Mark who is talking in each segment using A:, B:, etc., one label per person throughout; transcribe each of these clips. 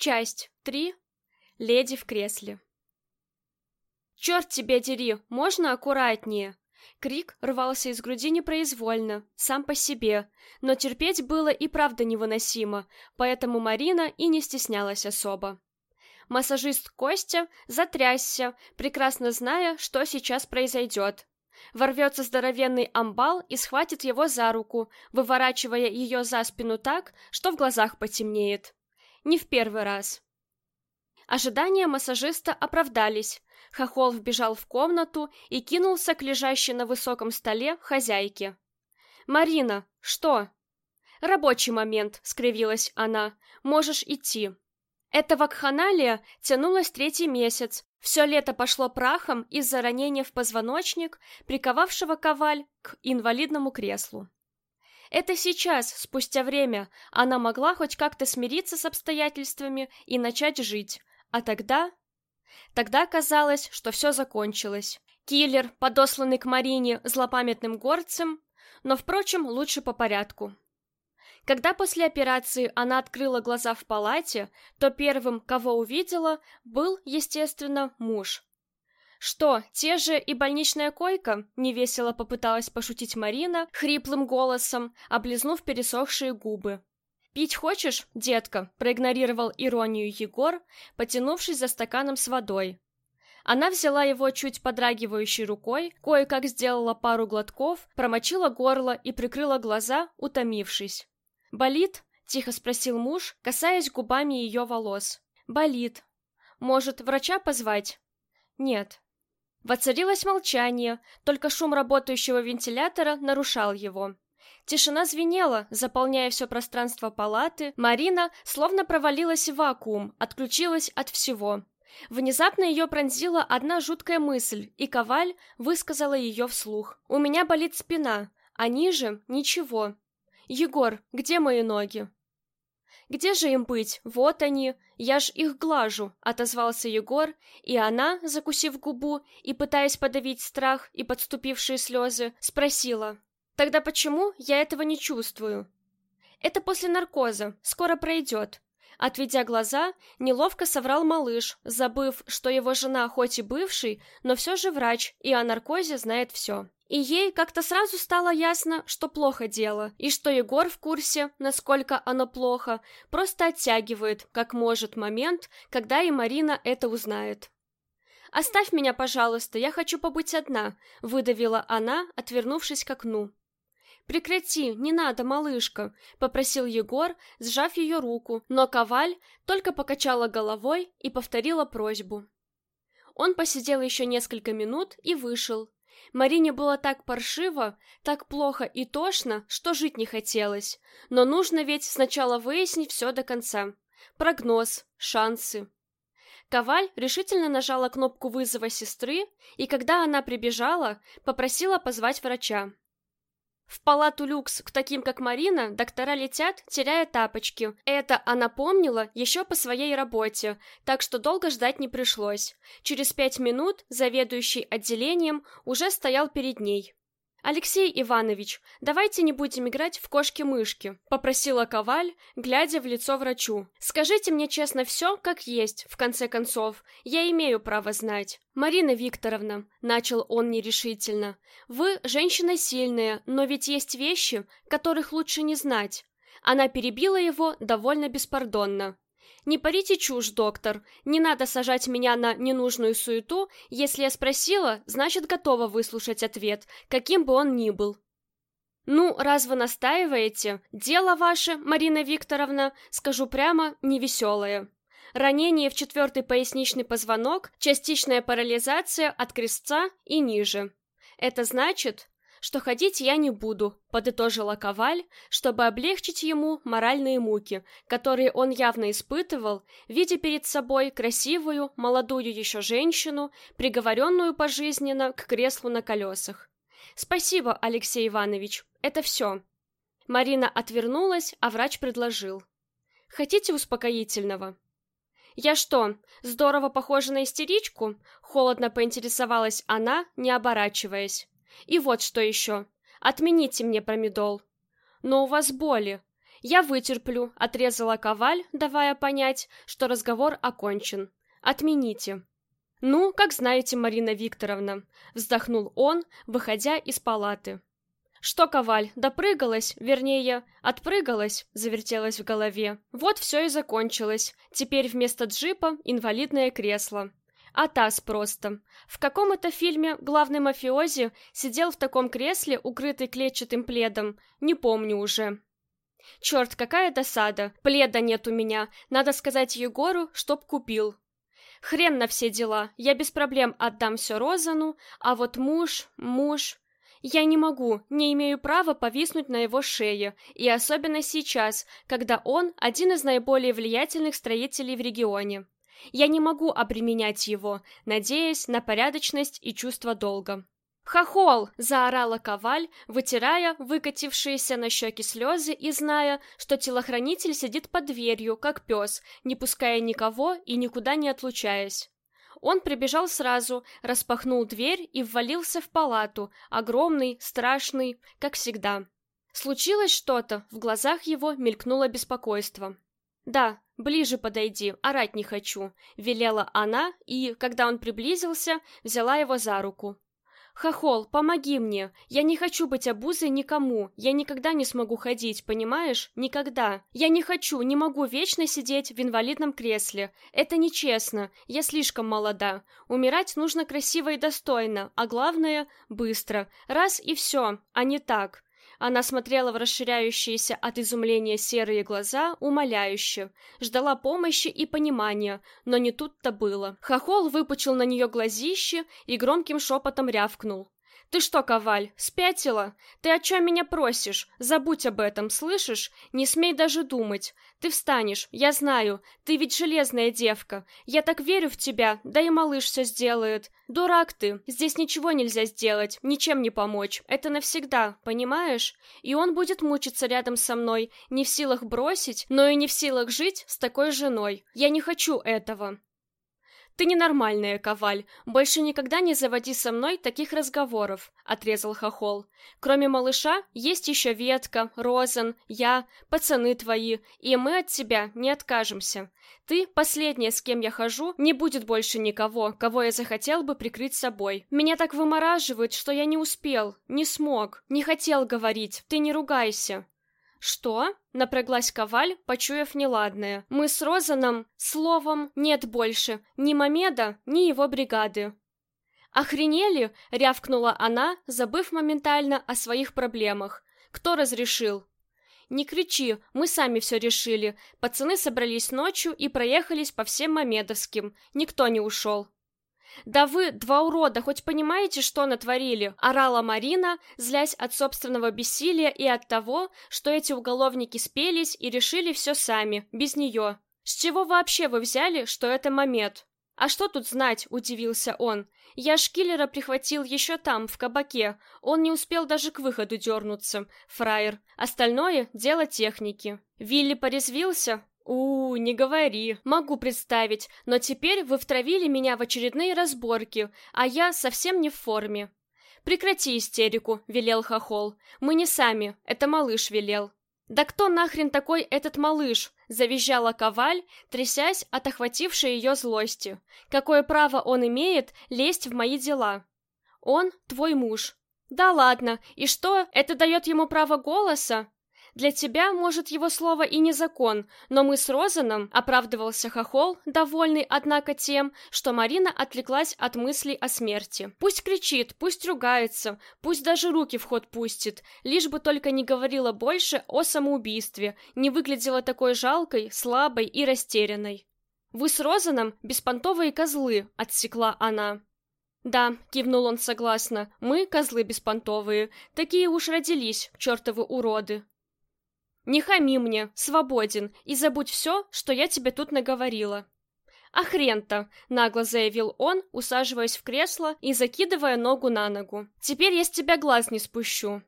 A: Часть 3. Леди в кресле. «Черт тебе дери, можно аккуратнее?» Крик рвался из груди непроизвольно, сам по себе, но терпеть было и правда невыносимо, поэтому Марина и не стеснялась особо. Массажист Костя затрясся, прекрасно зная, что сейчас произойдет. Ворвется здоровенный амбал и схватит его за руку, выворачивая ее за спину так, что в глазах потемнеет. Не в первый раз. Ожидания массажиста оправдались. Хохол вбежал в комнату и кинулся к лежащей на высоком столе хозяйке. «Марина, что?» «Рабочий момент», — скривилась она. «Можешь идти». Эта вакханалия тянулась третий месяц. Все лето пошло прахом из-за ранения в позвоночник, приковавшего коваль к инвалидному креслу. Это сейчас, спустя время, она могла хоть как-то смириться с обстоятельствами и начать жить. А тогда... Тогда казалось, что все закончилось. Киллер, подосланный к Марине злопамятным горцем, но, впрочем, лучше по порядку. Когда после операции она открыла глаза в палате, то первым, кого увидела, был, естественно, муж. «Что, те же и больничная койка?» — невесело попыталась пошутить Марина хриплым голосом, облизнув пересохшие губы. «Пить хочешь, детка?» — проигнорировал иронию Егор, потянувшись за стаканом с водой. Она взяла его чуть подрагивающей рукой, кое-как сделала пару глотков, промочила горло и прикрыла глаза, утомившись. «Болит?» — тихо спросил муж, касаясь губами ее волос. «Болит. Может, врача позвать?» «Нет». Воцарилось молчание, только шум работающего вентилятора нарушал его. Тишина звенела, заполняя все пространство палаты. Марина словно провалилась в вакуум, отключилась от всего. Внезапно ее пронзила одна жуткая мысль, и Коваль высказала ее вслух. «У меня болит спина, а ниже — ничего. «Егор, где мои ноги?» «Где же им быть? Вот они, я ж их глажу», — отозвался Егор, и она, закусив губу и пытаясь подавить страх и подступившие слезы, спросила, «Тогда почему я этого не чувствую?» «Это после наркоза, скоро пройдет», Отведя глаза, неловко соврал малыш, забыв, что его жена хоть и бывший, но все же врач и о наркозе знает все. И ей как-то сразу стало ясно, что плохо дело, и что Егор в курсе, насколько оно плохо, просто оттягивает, как может, момент, когда и Марина это узнает. «Оставь меня, пожалуйста, я хочу побыть одна», — выдавила она, отвернувшись к окну. «Прекрати, не надо, малышка», — попросил Егор, сжав ее руку, но Коваль только покачала головой и повторила просьбу. Он посидел еще несколько минут и вышел. Марине было так паршиво, так плохо и тошно, что жить не хотелось. Но нужно ведь сначала выяснить все до конца. Прогноз, шансы. Коваль решительно нажала кнопку вызова сестры, и когда она прибежала, попросила позвать врача. В палату люкс к таким, как Марина, доктора летят, теряя тапочки. Это она помнила еще по своей работе, так что долго ждать не пришлось. Через пять минут заведующий отделением уже стоял перед ней. «Алексей Иванович, давайте не будем играть в кошки-мышки», — попросила Коваль, глядя в лицо врачу. «Скажите мне честно все, как есть, в конце концов. Я имею право знать». «Марина Викторовна», — начал он нерешительно, — «вы женщина сильная, но ведь есть вещи, которых лучше не знать». Она перебила его довольно беспардонно. Не парите чушь, доктор. Не надо сажать меня на ненужную суету. Если я спросила, значит, готова выслушать ответ, каким бы он ни был. Ну, раз вы настаиваете, дело ваше, Марина Викторовна, скажу прямо, невеселое. Ранение в четвертый поясничный позвонок, частичная парализация от крестца и ниже. Это значит, что ходить я не буду, подытожила Коваль, чтобы облегчить ему моральные муки, которые он явно испытывал, видя перед собой красивую, молодую еще женщину, приговоренную пожизненно к креслу на колесах. Спасибо, Алексей Иванович, это все. Марина отвернулась, а врач предложил. Хотите успокоительного? «Я что, здорово похожа на истеричку?» Холодно поинтересовалась она, не оборачиваясь. И вот что еще. Отмените мне промедол. Но у вас боли. Я вытерплю, отрезала Коваль, давая понять, что разговор окончен. Отмените. Ну, как знаете, Марина Викторовна, вздохнул он, выходя из палаты. Что, Коваль, допрыгалась, вернее, отпрыгалась, завертелась в голове. Вот все и закончилось. Теперь вместо джипа инвалидное кресло. А таз просто. В каком это фильме главный мафиози сидел в таком кресле, укрытый клетчатым пледом? Не помню уже. Черт, какая досада. Пледа нет у меня. Надо сказать Егору, чтоб купил. Хрен на все дела. Я без проблем отдам все Розану, а вот муж, муж... Я не могу, не имею права повиснуть на его шее, и особенно сейчас, когда он один из наиболее влиятельных строителей в регионе. Я не могу обременять его, надеясь на порядочность и чувство долга. «Хохол!» — заорала Коваль, вытирая выкатившиеся на щеки слезы и зная, что телохранитель сидит под дверью, как пес, не пуская никого и никуда не отлучаясь. Он прибежал сразу, распахнул дверь и ввалился в палату, огромный, страшный, как всегда. Случилось что-то, в глазах его мелькнуло беспокойство. «Да, ближе подойди, орать не хочу», — велела она и, когда он приблизился, взяла его за руку. «Хохол, помоги мне! Я не хочу быть обузой никому! Я никогда не смогу ходить, понимаешь? Никогда! Я не хочу, не могу вечно сидеть в инвалидном кресле! Это нечестно! Я слишком молода! Умирать нужно красиво и достойно, а главное — быстро! Раз и все, а не так! Она смотрела в расширяющиеся от изумления серые глаза, умоляюще, ждала помощи и понимания, но не тут-то было. Хохол выпучил на нее глазище и громким шепотом рявкнул. «Ты что, Коваль, спятила? Ты о чем меня просишь? Забудь об этом, слышишь? Не смей даже думать. Ты встанешь, я знаю. Ты ведь железная девка. Я так верю в тебя, да и малыш все сделает. Дурак ты. Здесь ничего нельзя сделать, ничем не помочь. Это навсегда, понимаешь? И он будет мучиться рядом со мной, не в силах бросить, но и не в силах жить с такой женой. Я не хочу этого. «Ты ненормальная, Коваль. Больше никогда не заводи со мной таких разговоров», — отрезал Хохол. «Кроме малыша, есть еще Ветка, Розан, я, пацаны твои, и мы от тебя не откажемся. Ты, последняя, с кем я хожу, не будет больше никого, кого я захотел бы прикрыть собой. Меня так вымораживает, что я не успел, не смог, не хотел говорить. Ты не ругайся». «Что?» — напряглась Коваль, почуяв неладное. «Мы с Розаном, словом, нет больше ни Мамеда, ни его бригады». «Охренели?» — рявкнула она, забыв моментально о своих проблемах. «Кто разрешил?» «Не кричи, мы сами все решили. Пацаны собрались ночью и проехались по всем Мамедовским. Никто не ушел». «Да вы, два урода, хоть понимаете, что натворили?» — орала Марина, злясь от собственного бессилия и от того, что эти уголовники спелись и решили все сами, без нее. «С чего вообще вы взяли, что это Мамед?» «А что тут знать?» — удивился он. «Я Шкиллера прихватил еще там, в кабаке. Он не успел даже к выходу дернуться, фраер. Остальное — дело техники». Вилли порезвился, у, не говори. Могу представить, но теперь вы втравили меня в очередные разборки, а я совсем не в форме. Прекрати истерику, велел Хохол. Мы не сами, это малыш велел. Да кто нахрен такой этот малыш? завизжала Коваль, трясясь от охватившей ее злости. Какое право он имеет лезть в мои дела? Он твой муж. Да ладно, и что, это дает ему право голоса? Для тебя, может, его слово и не закон, но мы с Розаном, оправдывался Хохол, довольный, однако, тем, что Марина отвлеклась от мыслей о смерти. Пусть кричит, пусть ругается, пусть даже руки в ход пустит, лишь бы только не говорила больше о самоубийстве, не выглядела такой жалкой, слабой и растерянной. «Вы с Розаном беспонтовые козлы», — отсекла она. «Да», — кивнул он согласно, — «мы, козлы беспонтовые, такие уж родились, чертовы уроды». Не хами мне, свободен, и забудь все, что я тебе тут наговорила. А хрен-то, нагло заявил он, усаживаясь в кресло и закидывая ногу на ногу. Теперь я с тебя глаз не спущу.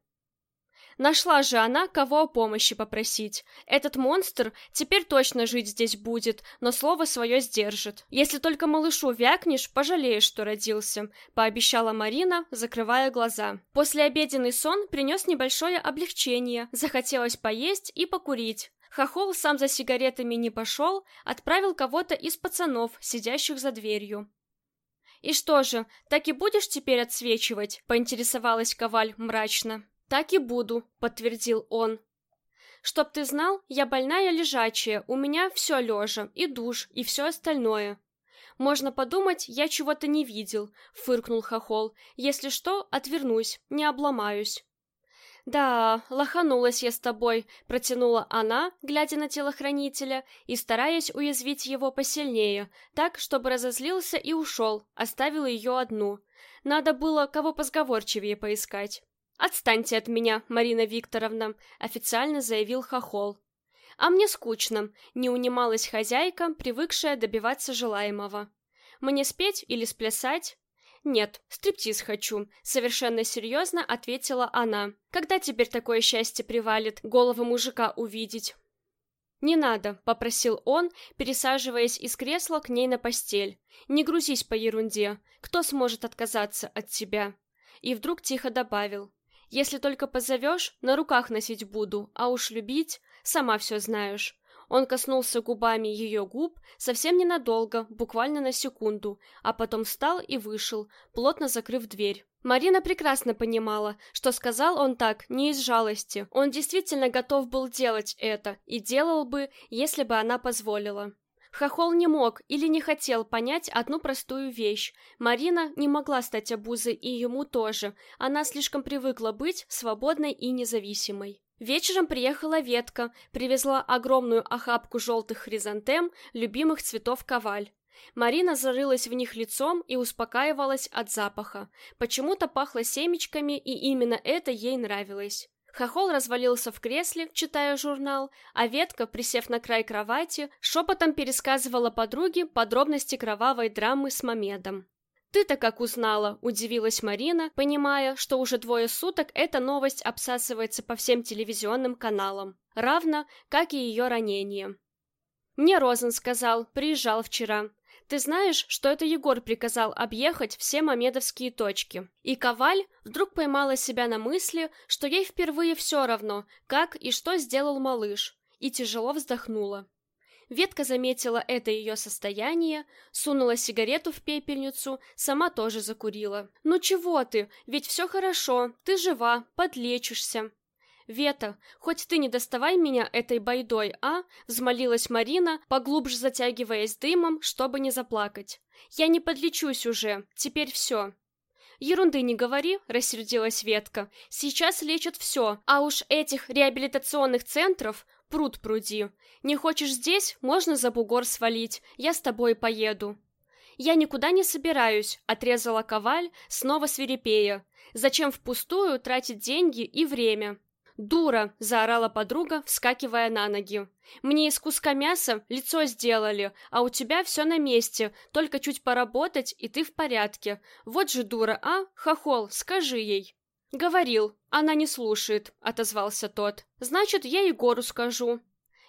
A: Нашла же она, кого о помощи попросить. Этот монстр теперь точно жить здесь будет, но слово свое сдержит. Если только малышу вякнешь, пожалеешь, что родился, пообещала Марина, закрывая глаза. После обеденный сон принес небольшое облегчение. Захотелось поесть и покурить. Хохол сам за сигаретами не пошел, отправил кого-то из пацанов, сидящих за дверью. «И что же, так и будешь теперь отсвечивать?» — поинтересовалась Коваль мрачно. «Так и буду», — подтвердил он. «Чтоб ты знал, я больная лежачая, у меня все лежа, и душ, и все остальное». «Можно подумать, я чего-то не видел», — фыркнул Хохол. «Если что, отвернусь, не обломаюсь». «Да, лоханулась я с тобой», — протянула она, глядя на телохранителя и стараясь уязвить его посильнее, так, чтобы разозлился и ушел, оставил ее одну. Надо было кого позговорчивее поискать. «Отстаньте от меня, Марина Викторовна», — официально заявил Хохол. «А мне скучно», — не унималась хозяйка, привыкшая добиваться желаемого. «Мне спеть или сплясать?» «Нет, стриптиз хочу», — совершенно серьезно ответила она. «Когда теперь такое счастье привалит, голову мужика увидеть?» «Не надо», — попросил он, пересаживаясь из кресла к ней на постель. «Не грузись по ерунде. Кто сможет отказаться от тебя?» И вдруг тихо добавил. Если только позовешь, на руках носить буду, а уж любить, сама все знаешь. Он коснулся губами ее губ совсем ненадолго, буквально на секунду, а потом встал и вышел, плотно закрыв дверь. Марина прекрасно понимала, что сказал он так не из жалости. Он действительно готов был делать это и делал бы, если бы она позволила. Хохол не мог или не хотел понять одну простую вещь. Марина не могла стать обузой и ему тоже. Она слишком привыкла быть свободной и независимой. Вечером приехала ветка, привезла огромную охапку желтых хризантем, любимых цветов коваль. Марина зарылась в них лицом и успокаивалась от запаха. Почему-то пахло семечками, и именно это ей нравилось. Хохол развалился в кресле, читая журнал, а ветка, присев на край кровати, шепотом пересказывала подруге подробности кровавой драмы с Мамедом. «Ты-то как узнала?» – удивилась Марина, понимая, что уже двое суток эта новость обсасывается по всем телевизионным каналам, равно как и ее ранение. «Мне Розен сказал, приезжал вчера. Ты знаешь, что это Егор приказал объехать все мамедовские точки. И Коваль вдруг поймала себя на мысли, что ей впервые все равно, как и что сделал малыш, и тяжело вздохнула. Ветка заметила это ее состояние, сунула сигарету в пепельницу, сама тоже закурила. «Ну чего ты? Ведь все хорошо, ты жива, подлечишься». «Вета, хоть ты не доставай меня этой байдой, а?» — взмолилась Марина, поглубже затягиваясь дымом, чтобы не заплакать. «Я не подлечусь уже, теперь все». «Ерунды не говори», — рассердилась Ветка. «Сейчас лечат все, а уж этих реабилитационных центров пруд пруди. Не хочешь здесь, можно за бугор свалить, я с тобой поеду». «Я никуда не собираюсь», — отрезала Коваль, снова свирепея. «Зачем впустую тратить деньги и время?» «Дура!» — заорала подруга, вскакивая на ноги. «Мне из куска мяса лицо сделали, а у тебя все на месте, только чуть поработать, и ты в порядке. Вот же дура, а? Хохол, скажи ей!» «Говорил, она не слушает», — отозвался тот. «Значит, я Егору скажу».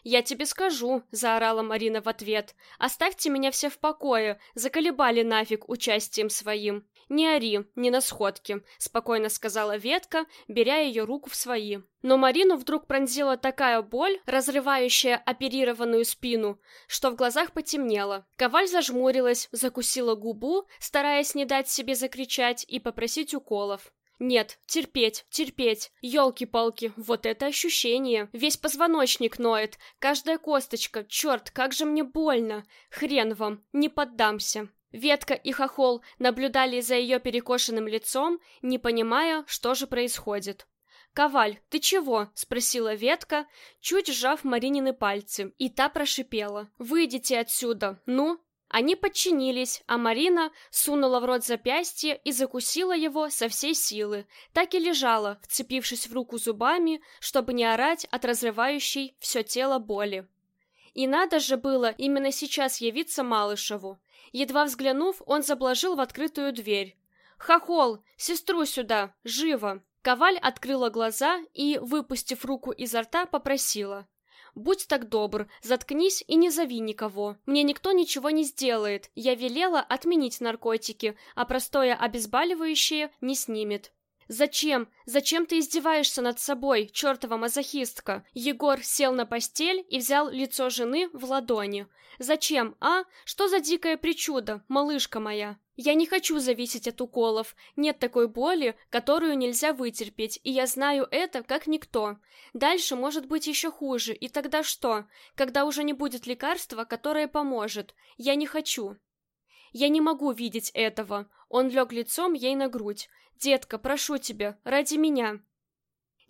A: «Я тебе скажу», — заорала Марина в ответ. «Оставьте меня все в покое, заколебали нафиг участием своим». «Не ори, не на сходке», — спокойно сказала Ветка, беря ее руку в свои. Но Марину вдруг пронзила такая боль, разрывающая оперированную спину, что в глазах потемнело. Коваль зажмурилась, закусила губу, стараясь не дать себе закричать и попросить уколов. Нет, терпеть, терпеть. Ёлки-палки, вот это ощущение. Весь позвоночник ноет, каждая косточка. Черт, как же мне больно. Хрен вам, не поддамся. Ветка и Хохол наблюдали за ее перекошенным лицом, не понимая, что же происходит. «Коваль, ты чего?» — спросила Ветка, чуть сжав Маринины пальцы, и та прошипела. «Выйдите отсюда, ну!» Они подчинились, а Марина сунула в рот запястье и закусила его со всей силы. Так и лежала, вцепившись в руку зубами, чтобы не орать от разрывающей все тело боли. И надо же было именно сейчас явиться Малышеву. Едва взглянув, он заблажил в открытую дверь. «Хохол! Сестру сюда! Живо!» Коваль открыла глаза и, выпустив руку изо рта, попросила. «Будь так добр, заткнись и не зови никого. Мне никто ничего не сделает. Я велела отменить наркотики, а простое обезболивающее не снимет». «Зачем? Зачем ты издеваешься над собой, чертова мазохистка?» Егор сел на постель и взял лицо жены в ладони. «Зачем, а? Что за дикое причуда, малышка моя?» Я не хочу зависеть от уколов. Нет такой боли, которую нельзя вытерпеть, и я знаю это как никто. Дальше может быть еще хуже, и тогда что? Когда уже не будет лекарства, которое поможет. Я не хочу. Я не могу видеть этого. Он лег лицом ей на грудь. «Детка, прошу тебя, ради меня».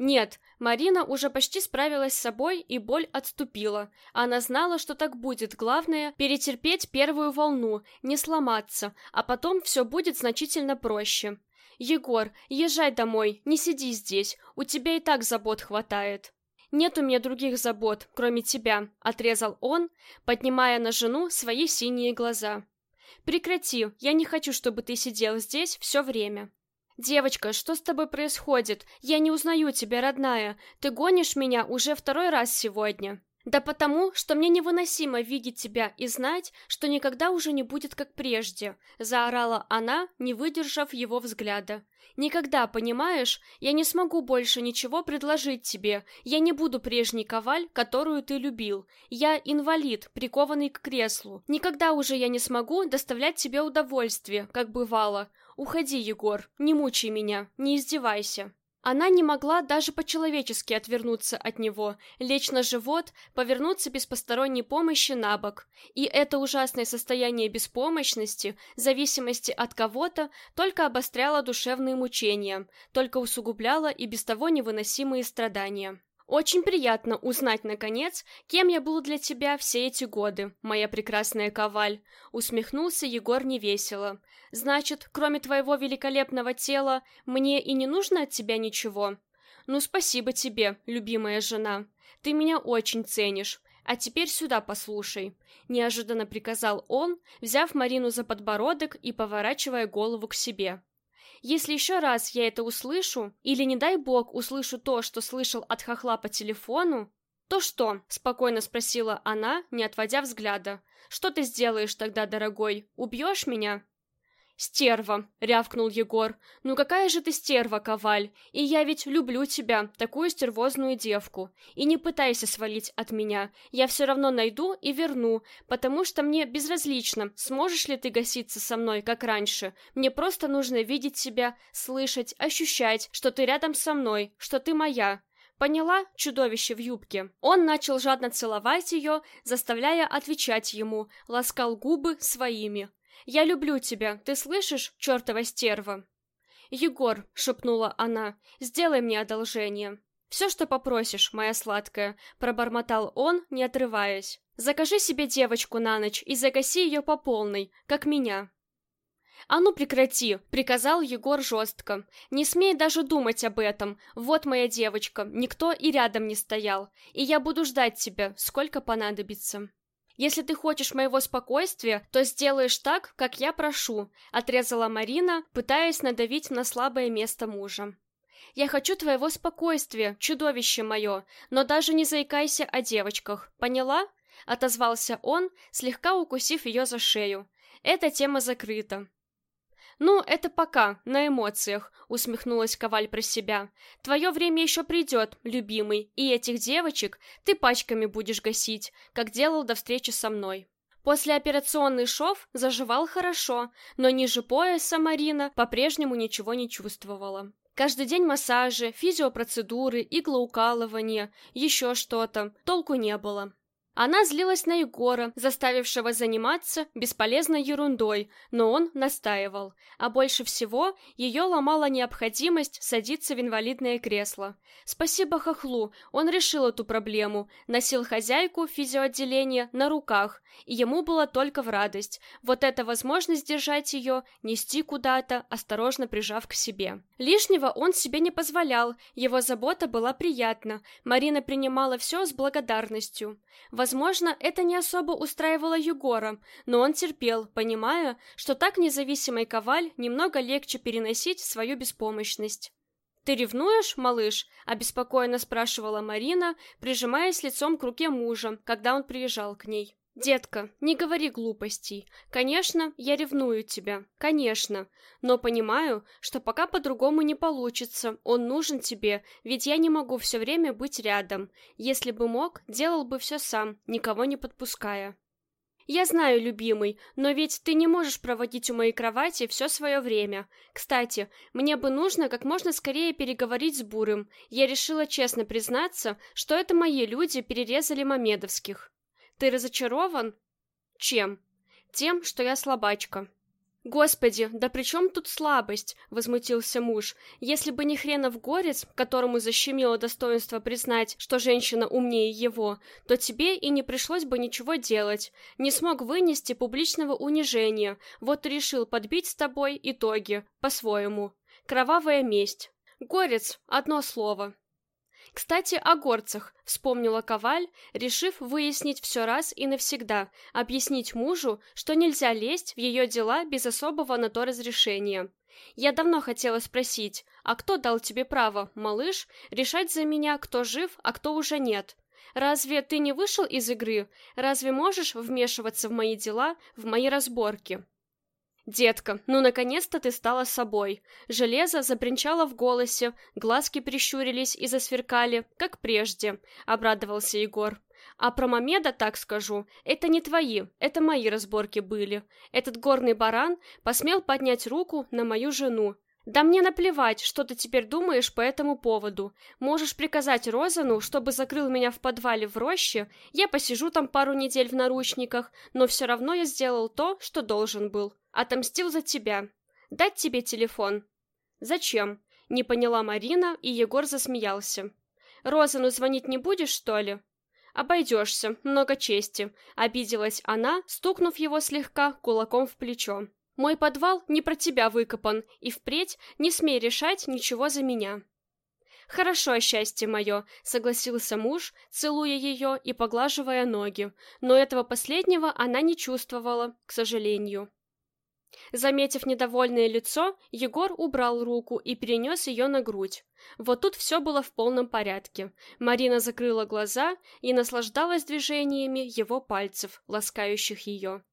A: Нет, Марина уже почти справилась с собой, и боль отступила. Она знала, что так будет. Главное — перетерпеть первую волну, не сломаться, а потом все будет значительно проще. «Егор, езжай домой, не сиди здесь, у тебя и так забот хватает». «Нет у меня других забот, кроме тебя», — отрезал он, поднимая на жену свои синие глаза. «Прекрати, я не хочу, чтобы ты сидел здесь все время». «Девочка, что с тобой происходит? Я не узнаю тебя, родная. Ты гонишь меня уже второй раз сегодня». «Да потому, что мне невыносимо видеть тебя и знать, что никогда уже не будет как прежде», — заорала она, не выдержав его взгляда. «Никогда, понимаешь, я не смогу больше ничего предложить тебе. Я не буду прежней коваль, которую ты любил. Я инвалид, прикованный к креслу. Никогда уже я не смогу доставлять тебе удовольствие, как бывало. Уходи, Егор, не мучай меня, не издевайся». Она не могла даже по-человечески отвернуться от него, лечь на живот, повернуться без посторонней помощи на бок. И это ужасное состояние беспомощности, зависимости от кого-то, только обостряло душевные мучения, только усугубляло и без того невыносимые страдания. Очень приятно узнать, наконец, кем я был для тебя все эти годы, моя прекрасная коваль. Усмехнулся Егор невесело. Значит, кроме твоего великолепного тела, мне и не нужно от тебя ничего? Ну, спасибо тебе, любимая жена. Ты меня очень ценишь. А теперь сюда послушай, неожиданно приказал он, взяв Марину за подбородок и поворачивая голову к себе. Если еще раз я это услышу, или, не дай бог, услышу то, что слышал от хохла по телефону, то что? Спокойно спросила она, не отводя взгляда. Что ты сделаешь тогда, дорогой? Убьешь меня? «Стерва!» — рявкнул Егор. «Ну какая же ты стерва, Коваль! И я ведь люблю тебя, такую стервозную девку. И не пытайся свалить от меня. Я все равно найду и верну, потому что мне безразлично, сможешь ли ты гаситься со мной, как раньше. Мне просто нужно видеть тебя, слышать, ощущать, что ты рядом со мной, что ты моя. Поняла, чудовище в юбке? Он начал жадно целовать ее, заставляя отвечать ему, ласкал губы своими. Я люблю тебя, ты слышишь, чертова стерва?» «Егор», — шепнула она, — «сделай мне одолжение». «Все, что попросишь, моя сладкая», — пробормотал он, не отрываясь. «Закажи себе девочку на ночь и загаси ее по полной, как меня». «А ну прекрати!» — приказал Егор жестко. «Не смей даже думать об этом. Вот моя девочка, никто и рядом не стоял. И я буду ждать тебя, сколько понадобится». Если ты хочешь моего спокойствия, то сделаешь так, как я прошу, отрезала Марина, пытаясь надавить на слабое место мужа. Я хочу твоего спокойствия, чудовище мое, но даже не заикайся о девочках, поняла? Отозвался он, слегка укусив ее за шею. Эта тема закрыта. «Ну, это пока, на эмоциях», — усмехнулась Коваль про себя. «Твое время еще придет, любимый, и этих девочек ты пачками будешь гасить, как делал до встречи со мной». Послеоперационный шов заживал хорошо, но ниже пояса Марина по-прежнему ничего не чувствовала. Каждый день массажи, физиопроцедуры, иглоукалывание, еще что-то. Толку не было. Она злилась на Егора, заставившего заниматься бесполезной ерундой, но он настаивал. А больше всего ее ломала необходимость садиться в инвалидное кресло. Спасибо Хохлу, он решил эту проблему, носил хозяйку физиоотделения на руках, и ему было только в радость. Вот эта возможность держать ее, нести куда-то, осторожно прижав к себе. Лишнего он себе не позволял, его забота была приятна, Марина принимала все с благодарностью. Возможно, это не особо устраивало Егора, но он терпел, понимая, что так независимой Коваль немного легче переносить свою беспомощность. «Ты ревнуешь, малыш?» — обеспокоенно спрашивала Марина, прижимаясь лицом к руке мужа, когда он приезжал к ней. «Детка, не говори глупостей. Конечно, я ревную тебя. Конечно. Но понимаю, что пока по-другому не получится. Он нужен тебе, ведь я не могу все время быть рядом. Если бы мог, делал бы все сам, никого не подпуская». «Я знаю, любимый, но ведь ты не можешь проводить у моей кровати все свое время. Кстати, мне бы нужно как можно скорее переговорить с Бурым. Я решила честно признаться, что это мои люди перерезали Мамедовских». Ты разочарован? Чем? Тем, что я слабачка. Господи, да при чем тут слабость? Возмутился муж. Если бы не хренов горец, которому защемило достоинство признать, что женщина умнее его, то тебе и не пришлось бы ничего делать. Не смог вынести публичного унижения, вот и решил подбить с тобой итоги, по-своему. Кровавая месть. Горец, одно слово. Кстати, о горцах, вспомнила Коваль, решив выяснить все раз и навсегда, объяснить мужу, что нельзя лезть в ее дела без особого на то разрешения. Я давно хотела спросить, а кто дал тебе право, малыш, решать за меня, кто жив, а кто уже нет? Разве ты не вышел из игры? Разве можешь вмешиваться в мои дела, в мои разборки? «Детка, ну наконец-то ты стала собой!» Железо забринчало в голосе, глазки прищурились и засверкали, как прежде, — обрадовался Егор. «А про Мамеда так скажу, это не твои, это мои разборки были. Этот горный баран посмел поднять руку на мою жену, да мне наплевать, что ты теперь думаешь по этому поводу. Можешь приказать Розану, чтобы закрыл меня в подвале в роще, я посижу там пару недель в наручниках, но все равно я сделал то, что должен был. Отомстил за тебя. Дать тебе телефон? Зачем? Не поняла Марина, и Егор засмеялся. Розану звонить не будешь, что ли? Обойдешься, много чести, обиделась она, стукнув его слегка кулаком в плечо. Мой подвал не про тебя выкопан, и впредь не смей решать ничего за меня. Хорошо, счастье мое, согласился муж, целуя ее и поглаживая ноги, но этого последнего она не чувствовала, к сожалению. Заметив недовольное лицо, Егор убрал руку и перенес ее на грудь. Вот тут все было в полном порядке. Марина закрыла глаза и наслаждалась движениями его пальцев, ласкающих ее.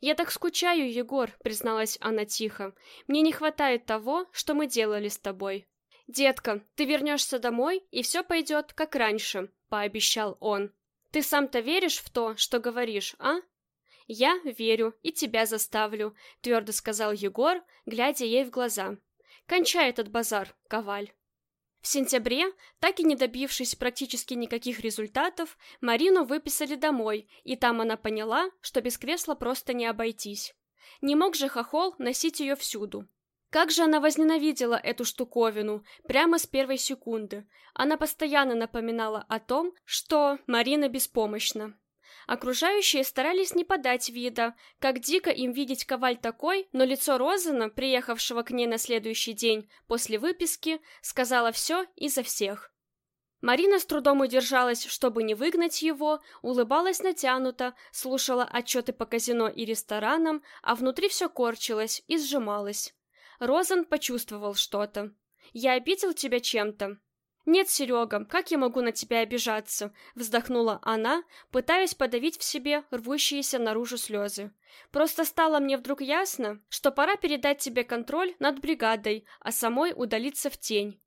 A: «Я так скучаю, Егор», — призналась она тихо. «Мне не хватает того, что мы делали с тобой». «Детка, ты вернешься домой, и все пойдет, как раньше», — пообещал он. «Ты сам-то веришь в то, что говоришь, а?» «Я верю и тебя заставлю», — твердо сказал Егор, глядя ей в глаза. «Кончай этот базар, Коваль». В сентябре, так и не добившись практически никаких результатов, Марину выписали домой, и там она поняла, что без кресла просто не обойтись. Не мог же хохол носить ее всюду. Как же она возненавидела эту штуковину прямо с первой секунды. Она постоянно напоминала о том, что Марина беспомощна. Окружающие старались не подать вида, как дико им видеть Коваль такой, но лицо Розана, приехавшего к ней на следующий день после выписки, сказала все и за всех. Марина с трудом удержалась, чтобы не выгнать его, улыбалась натянуто, слушала отчеты по казино и ресторанам, а внутри все корчилось и сжималось. Розан почувствовал что-то. «Я обидел тебя чем-то?» «Нет, Серега, как я могу на тебя обижаться?» — вздохнула она, пытаясь подавить в себе рвущиеся наружу слезы. «Просто стало мне вдруг ясно, что пора передать тебе контроль над бригадой, а самой удалиться в тень».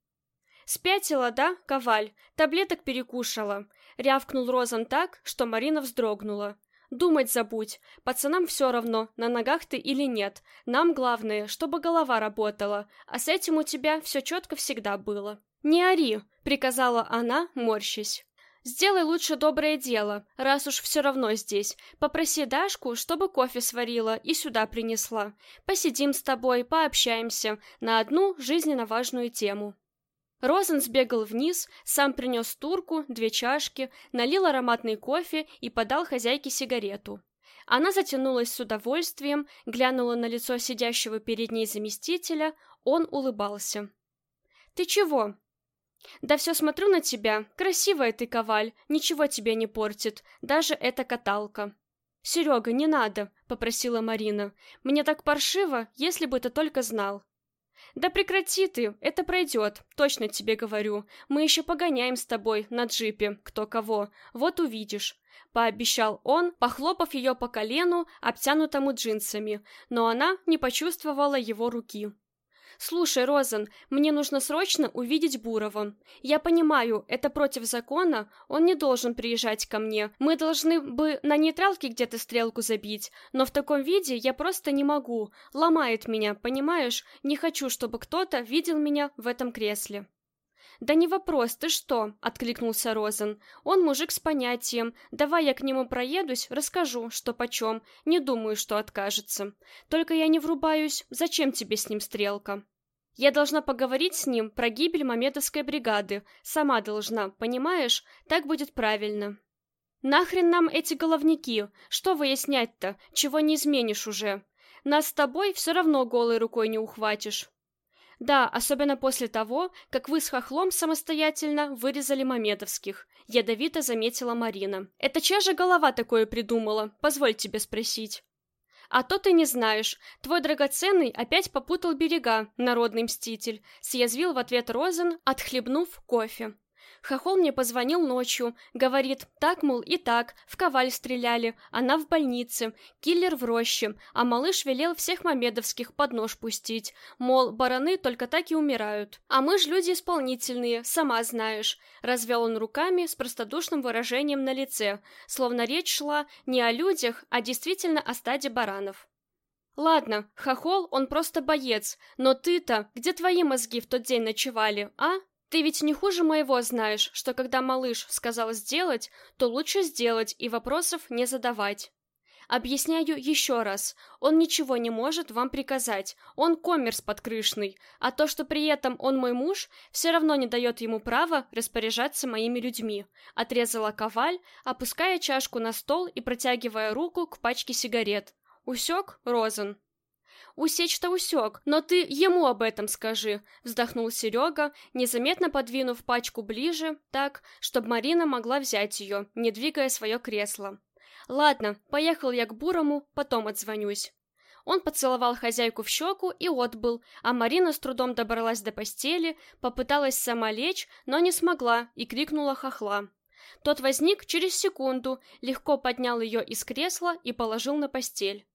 A: «Спятила, да, Коваль? Таблеток перекушала?» — рявкнул Розан так, что Марина вздрогнула. «Думать забудь. Пацанам все равно, на ногах ты или нет. Нам главное, чтобы голова работала, а с этим у тебя все четко всегда было». «Не ори!» — приказала она, морщась. «Сделай лучше доброе дело, раз уж все равно здесь. Попроси Дашку, чтобы кофе сварила и сюда принесла. Посидим с тобой, пообщаемся на одну жизненно важную тему». Розен сбегал вниз, сам принес турку, две чашки, налил ароматный кофе и подал хозяйке сигарету. Она затянулась с удовольствием, глянула на лицо сидящего перед ней заместителя, он улыбался. «Ты чего?» Да все смотрю на тебя. Красивая ты, Коваль, ничего тебе не портит, даже эта каталка. Серега, не надо, попросила Марина. Мне так паршиво, если бы ты только знал. «Да прекрати ты, это пройдет, точно тебе говорю. Мы еще погоняем с тобой на джипе, кто кого, вот увидишь», — пообещал он, похлопав ее по колену, обтянутому джинсами, но она не почувствовала его руки. «Слушай, Розен, мне нужно срочно увидеть Бурова. Я понимаю, это против закона, он не должен приезжать ко мне. Мы должны бы на нейтралке где-то стрелку забить, но в таком виде я просто не могу. Ломает меня, понимаешь? Не хочу, чтобы кто-то видел меня в этом кресле». «Да не вопрос, ты что?» — откликнулся Розен. «Он мужик с понятием. Давай я к нему проедусь, расскажу, что почем. Не думаю, что откажется. Только я не врубаюсь, зачем тебе с ним стрелка?» «Я должна поговорить с ним про гибель Мамедовской бригады. Сама должна, понимаешь? Так будет правильно». «Нахрен нам эти головники? Что выяснять-то? Чего не изменишь уже? Нас с тобой все равно голой рукой не ухватишь». Да, особенно после того, как вы с хохлом самостоятельно вырезали Мамедовских, ядовито заметила Марина. Это чья же голова такое придумала? Позволь тебе спросить. А то ты не знаешь. Твой драгоценный опять попутал берега, народный мститель, съязвил в ответ Розен, отхлебнув кофе. Хохол мне позвонил ночью, говорит, так, мол, и так, в коваль стреляли, она в больнице, киллер в роще, а малыш велел всех мамедовских под нож пустить, мол, бараны только так и умирают. А мы ж люди исполнительные, сама знаешь. Развел он руками с простодушным выражением на лице, словно речь шла не о людях, а действительно о стаде баранов. Ладно, хохол, он просто боец, но ты-то, где твои мозги в тот день ночевали, а? Ты ведь не хуже моего знаешь, что когда малыш сказал сделать, то лучше сделать и вопросов не задавать. Объясняю еще раз, он ничего не может вам приказать, он коммерс подкрышный, а то, что при этом он мой муж, все равно не дает ему права распоряжаться моими людьми. Отрезала Коваль, опуская чашку на стол и протягивая руку к пачке сигарет. Усек, Розен? Усечь-то усек, но ты ему об этом скажи, вздохнул Серега, незаметно подвинув пачку ближе, так, чтобы Марина могла взять ее, не двигая свое кресло. Ладно, поехал я к Бурому, потом отзвонюсь. Он поцеловал хозяйку в щеку и отбыл, а Марина с трудом добралась до постели, попыталась сама лечь, но не смогла и крикнула хохла. Тот возник через секунду, легко поднял ее из кресла и положил на постель.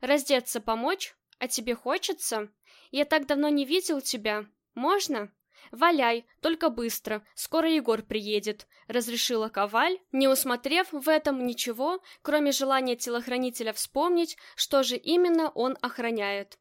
A: «Раздеться помочь?» «А тебе хочется? Я так давно не видел тебя. Можно?» «Валяй, только быстро, скоро Егор приедет», — разрешила Коваль, не усмотрев в этом ничего, кроме желания телохранителя вспомнить, что же именно он охраняет.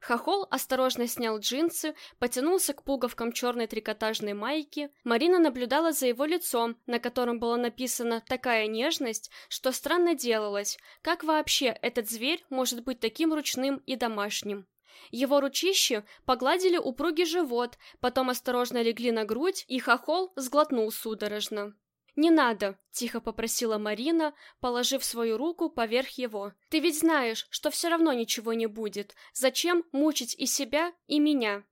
A: Хохол осторожно снял джинсы, потянулся к пуговкам черной трикотажной майки. Марина наблюдала за его лицом, на котором была написана такая нежность, что странно делалось, как вообще этот зверь может быть таким ручным и домашним. Его ручищи погладили упругий живот, потом осторожно легли на грудь, и хохол сглотнул судорожно. «Не надо», — тихо попросила Марина, положив свою руку поверх его. «Ты ведь знаешь, что все равно ничего не будет. Зачем мучить и себя, и меня?»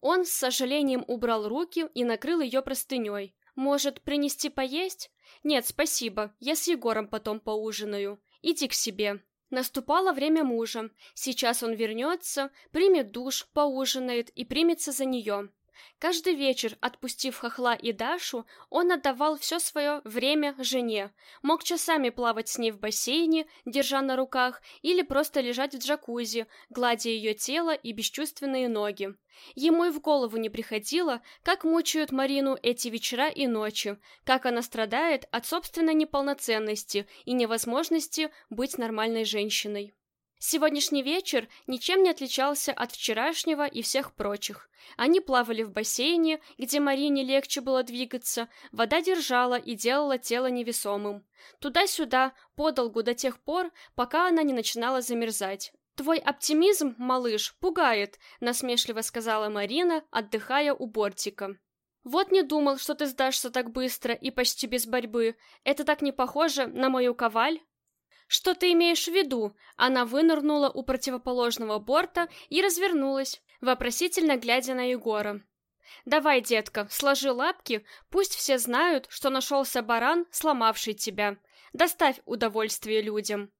A: Он с сожалением убрал руки и накрыл ее простыней. «Может, принести поесть?» «Нет, спасибо, я с Егором потом поужинаю. Иди к себе». Наступало время мужа. Сейчас он вернется, примет душ, поужинает и примется за нее. Каждый вечер, отпустив Хохла и Дашу, он отдавал все свое время жене. Мог часами плавать с ней в бассейне, держа на руках, или просто лежать в джакузи, гладя ее тело и бесчувственные ноги. Ему и в голову не приходило, как мучают Марину эти вечера и ночи, как она страдает от собственной неполноценности и невозможности быть нормальной женщиной. Сегодняшний вечер ничем не отличался от вчерашнего и всех прочих. Они плавали в бассейне, где Марине легче было двигаться, вода держала и делала тело невесомым. Туда-сюда, подолгу до тех пор, пока она не начинала замерзать. «Твой оптимизм, малыш, пугает», — насмешливо сказала Марина, отдыхая у бортика. «Вот не думал, что ты сдашься так быстро и почти без борьбы. Это так не похоже на мою коваль». «Что ты имеешь в виду?» Она вынырнула у противоположного борта и развернулась, вопросительно глядя на Егора. «Давай, детка, сложи лапки, пусть все знают, что нашелся баран, сломавший тебя. Доставь удовольствие людям».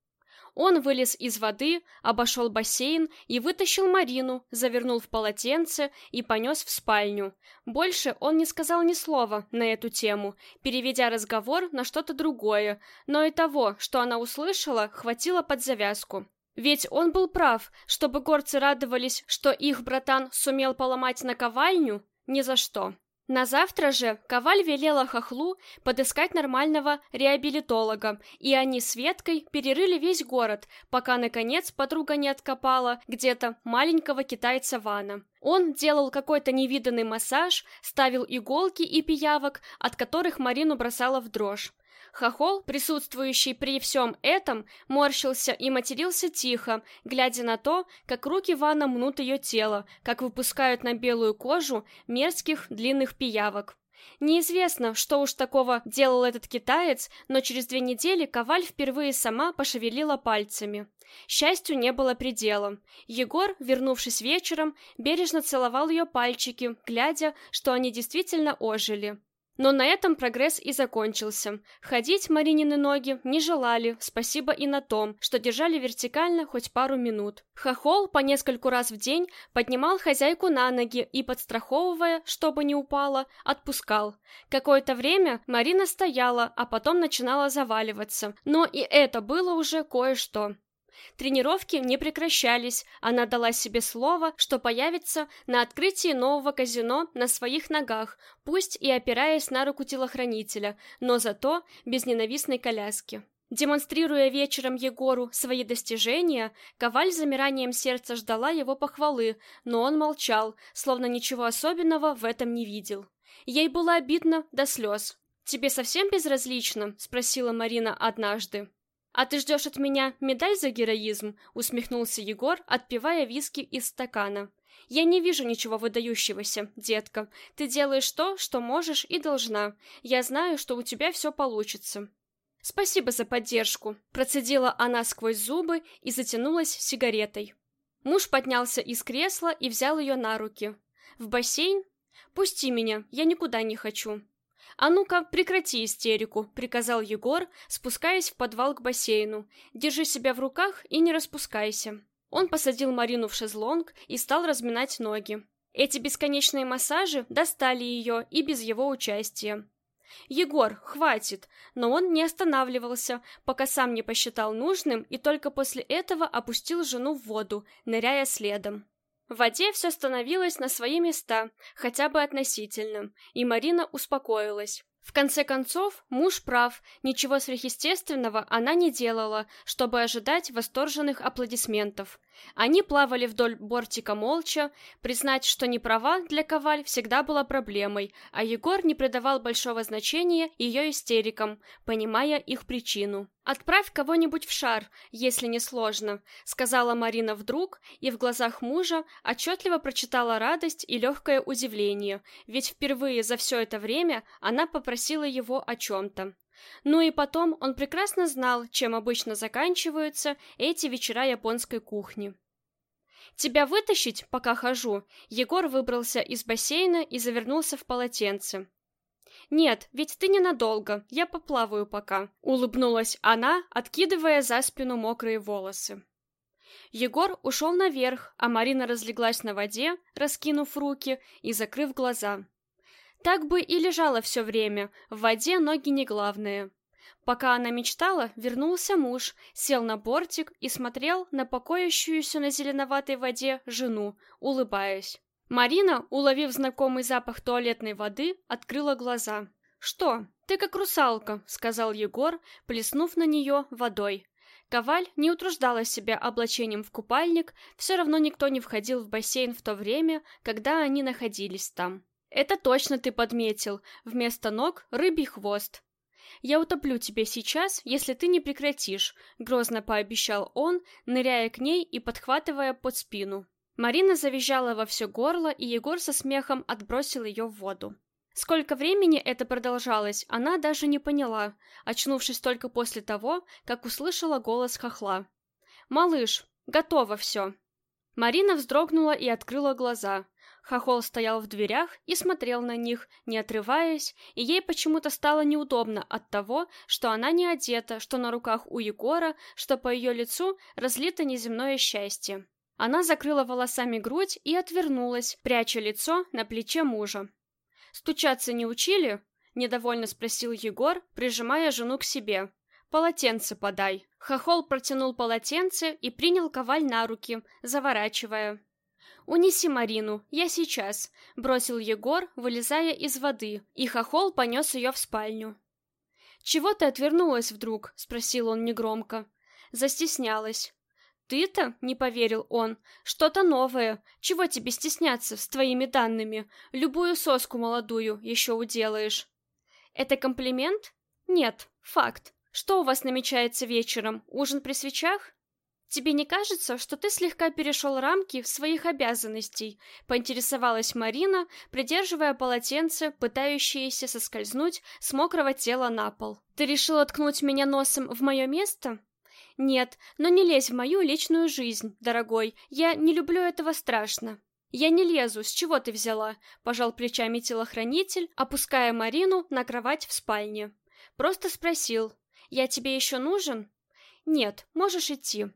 A: Он вылез из воды, обошел бассейн и вытащил Марину, завернул в полотенце и понес в спальню. Больше он не сказал ни слова на эту тему, переведя разговор на что-то другое, но и того, что она услышала, хватило под завязку. Ведь он был прав, чтобы горцы радовались, что их братан сумел поломать наковальню, ни за что. На завтра же Коваль велела Хохлу подыскать нормального реабилитолога, и они с Веткой перерыли весь город, пока, наконец, подруга не откопала где-то маленького китайца Вана. Он делал какой-то невиданный массаж, ставил иголки и пиявок, от которых Марину бросала в дрожь. Хохол, присутствующий при всем этом, морщился и матерился тихо, глядя на то, как руки Вана мнут ее тело, как выпускают на белую кожу мерзких длинных пиявок. Неизвестно, что уж такого делал этот китаец, но через две недели Коваль впервые сама пошевелила пальцами. Счастью не было предела. Егор, вернувшись вечером, бережно целовал ее пальчики, глядя, что они действительно ожили. Но на этом прогресс и закончился. Ходить Маринины ноги не желали, спасибо и на том, что держали вертикально хоть пару минут. Хохол по нескольку раз в день поднимал хозяйку на ноги и, подстраховывая, чтобы не упала, отпускал. Какое-то время Марина стояла, а потом начинала заваливаться. Но и это было уже кое-что. Тренировки не прекращались, она дала себе слово, что появится на открытии нового казино на своих ногах, пусть и опираясь на руку телохранителя, но зато без ненавистной коляски. Демонстрируя вечером Егору свои достижения, Коваль замиранием сердца ждала его похвалы, но он молчал, словно ничего особенного в этом не видел. Ей было обидно до слез. «Тебе совсем безразлично?» — спросила Марина однажды. «А ты ждешь от меня медаль за героизм?» — усмехнулся Егор, отпивая виски из стакана. «Я не вижу ничего выдающегося, детка. Ты делаешь то, что можешь и должна. Я знаю, что у тебя все получится». «Спасибо за поддержку», — процедила она сквозь зубы и затянулась сигаретой. Муж поднялся из кресла и взял ее на руки. «В бассейн? Пусти меня, я никуда не хочу». «А ну-ка, прекрати истерику», — приказал Егор, спускаясь в подвал к бассейну. «Держи себя в руках и не распускайся». Он посадил Марину в шезлонг и стал разминать ноги. Эти бесконечные массажи достали ее и без его участия. «Егор, хватит!» Но он не останавливался, пока сам не посчитал нужным и только после этого опустил жену в воду, ныряя следом. В воде все становилось на свои места, хотя бы относительно, и Марина успокоилась. В конце концов, муж прав, ничего сверхъестественного она не делала, чтобы ожидать восторженных аплодисментов. Они плавали вдоль бортика молча, признать, что не права для Коваль всегда была проблемой, а Егор не придавал большого значения ее истерикам, понимая их причину. «Отправь кого-нибудь в шар, если не сложно», — сказала Марина вдруг, и в глазах мужа отчетливо прочитала радость и легкое удивление, ведь впервые за все это время она попросила его о чем-то. Ну и потом он прекрасно знал, чем обычно заканчиваются эти вечера японской кухни. «Тебя вытащить, пока хожу?» Егор выбрался из бассейна и завернулся в полотенце. «Нет, ведь ты ненадолго, я поплаваю пока», — улыбнулась она, откидывая за спину мокрые волосы. Егор ушел наверх, а Марина разлеглась на воде, раскинув руки и закрыв глаза. Так бы и лежала все время, в воде ноги не главное. Пока она мечтала, вернулся муж, сел на бортик и смотрел на покоящуюся на зеленоватой воде жену, улыбаясь. Марина, уловив знакомый запах туалетной воды, открыла глаза. «Что? Ты как русалка», — сказал Егор, плеснув на нее водой. Коваль не утруждала себя облачением в купальник, все равно никто не входил в бассейн в то время, когда они находились там. «Это точно ты подметил. Вместо ног — рыбий хвост. Я утоплю тебя сейчас, если ты не прекратишь», — грозно пообещал он, ныряя к ней и подхватывая под спину. Марина завизжала во все горло, и Егор со смехом отбросил ее в воду. Сколько времени это продолжалось, она даже не поняла, очнувшись только после того, как услышала голос хохла. «Малыш, готово все!» Марина вздрогнула и открыла глаза. Хохол стоял в дверях и смотрел на них, не отрываясь, и ей почему-то стало неудобно от того, что она не одета, что на руках у Егора, что по ее лицу разлито неземное счастье. Она закрыла волосами грудь и отвернулась, пряча лицо на плече мужа. «Стучаться не учили?» — недовольно спросил Егор, прижимая жену к себе. «Полотенце подай». Хохол протянул полотенце и принял коваль на руки, заворачивая. «Унеси Марину, я сейчас», — бросил Егор, вылезая из воды, и хохол понес ее в спальню. «Чего ты отвернулась вдруг?» — спросил он негромко. Застеснялась. «Ты-то?» — не поверил он. «Что-то новое. Чего тебе стесняться с твоими данными? Любую соску молодую еще уделаешь». «Это комплимент?» «Нет, факт. Что у вас намечается вечером? Ужин при свечах?» «Тебе не кажется, что ты слегка перешел рамки своих обязанностей?» — поинтересовалась Марина, придерживая полотенце, пытающееся соскользнуть с мокрого тела на пол. «Ты решил ткнуть меня носом в мое место?» «Нет, но не лезь в мою личную жизнь, дорогой. Я не люблю этого страшно». «Я не лезу, с чего ты взяла?» — пожал плечами телохранитель, опуская Марину на кровать в спальне. «Просто спросил. Я тебе еще нужен?» «Нет, можешь идти».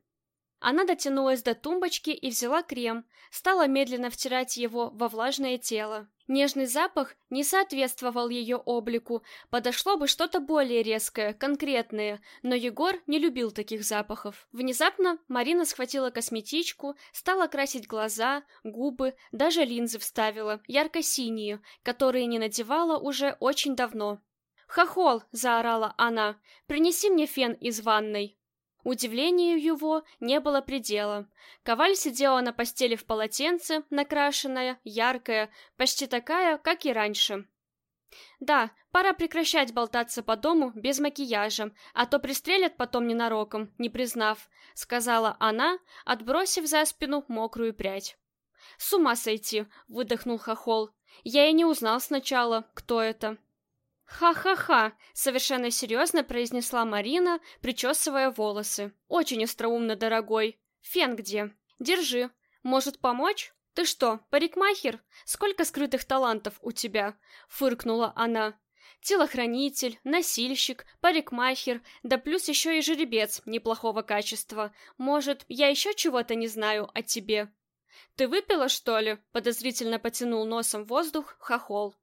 A: Она дотянулась до тумбочки и взяла крем, стала медленно втирать его во влажное тело. Нежный запах не соответствовал ее облику, подошло бы что-то более резкое, конкретное, но Егор не любил таких запахов. Внезапно Марина схватила косметичку, стала красить глаза, губы, даже линзы вставила, ярко-синие, которые не надевала уже очень давно. «Хохол!» — заорала она. «Принеси мне фен из ванной!» Удивлению его не было предела. Коваль сидела на постели в полотенце, накрашенная, яркая, почти такая, как и раньше. «Да, пора прекращать болтаться по дому без макияжа, а то пристрелят потом ненароком, не признав», — сказала она, отбросив за спину мокрую прядь. «С ума сойти!» — выдохнул Хохол. «Я и не узнал сначала, кто это». «Ха-ха-ха!» — совершенно серьезно произнесла Марина, причесывая волосы. «Очень остроумно, дорогой. Фен где? Держи. Может, помочь?» «Ты что, парикмахер? Сколько скрытых талантов у тебя?» — фыркнула она. «Телохранитель, носильщик, парикмахер, да плюс еще и жеребец неплохого качества. Может, я еще чего-то не знаю о тебе?» «Ты выпила, что ли?» — подозрительно потянул носом воздух хохол.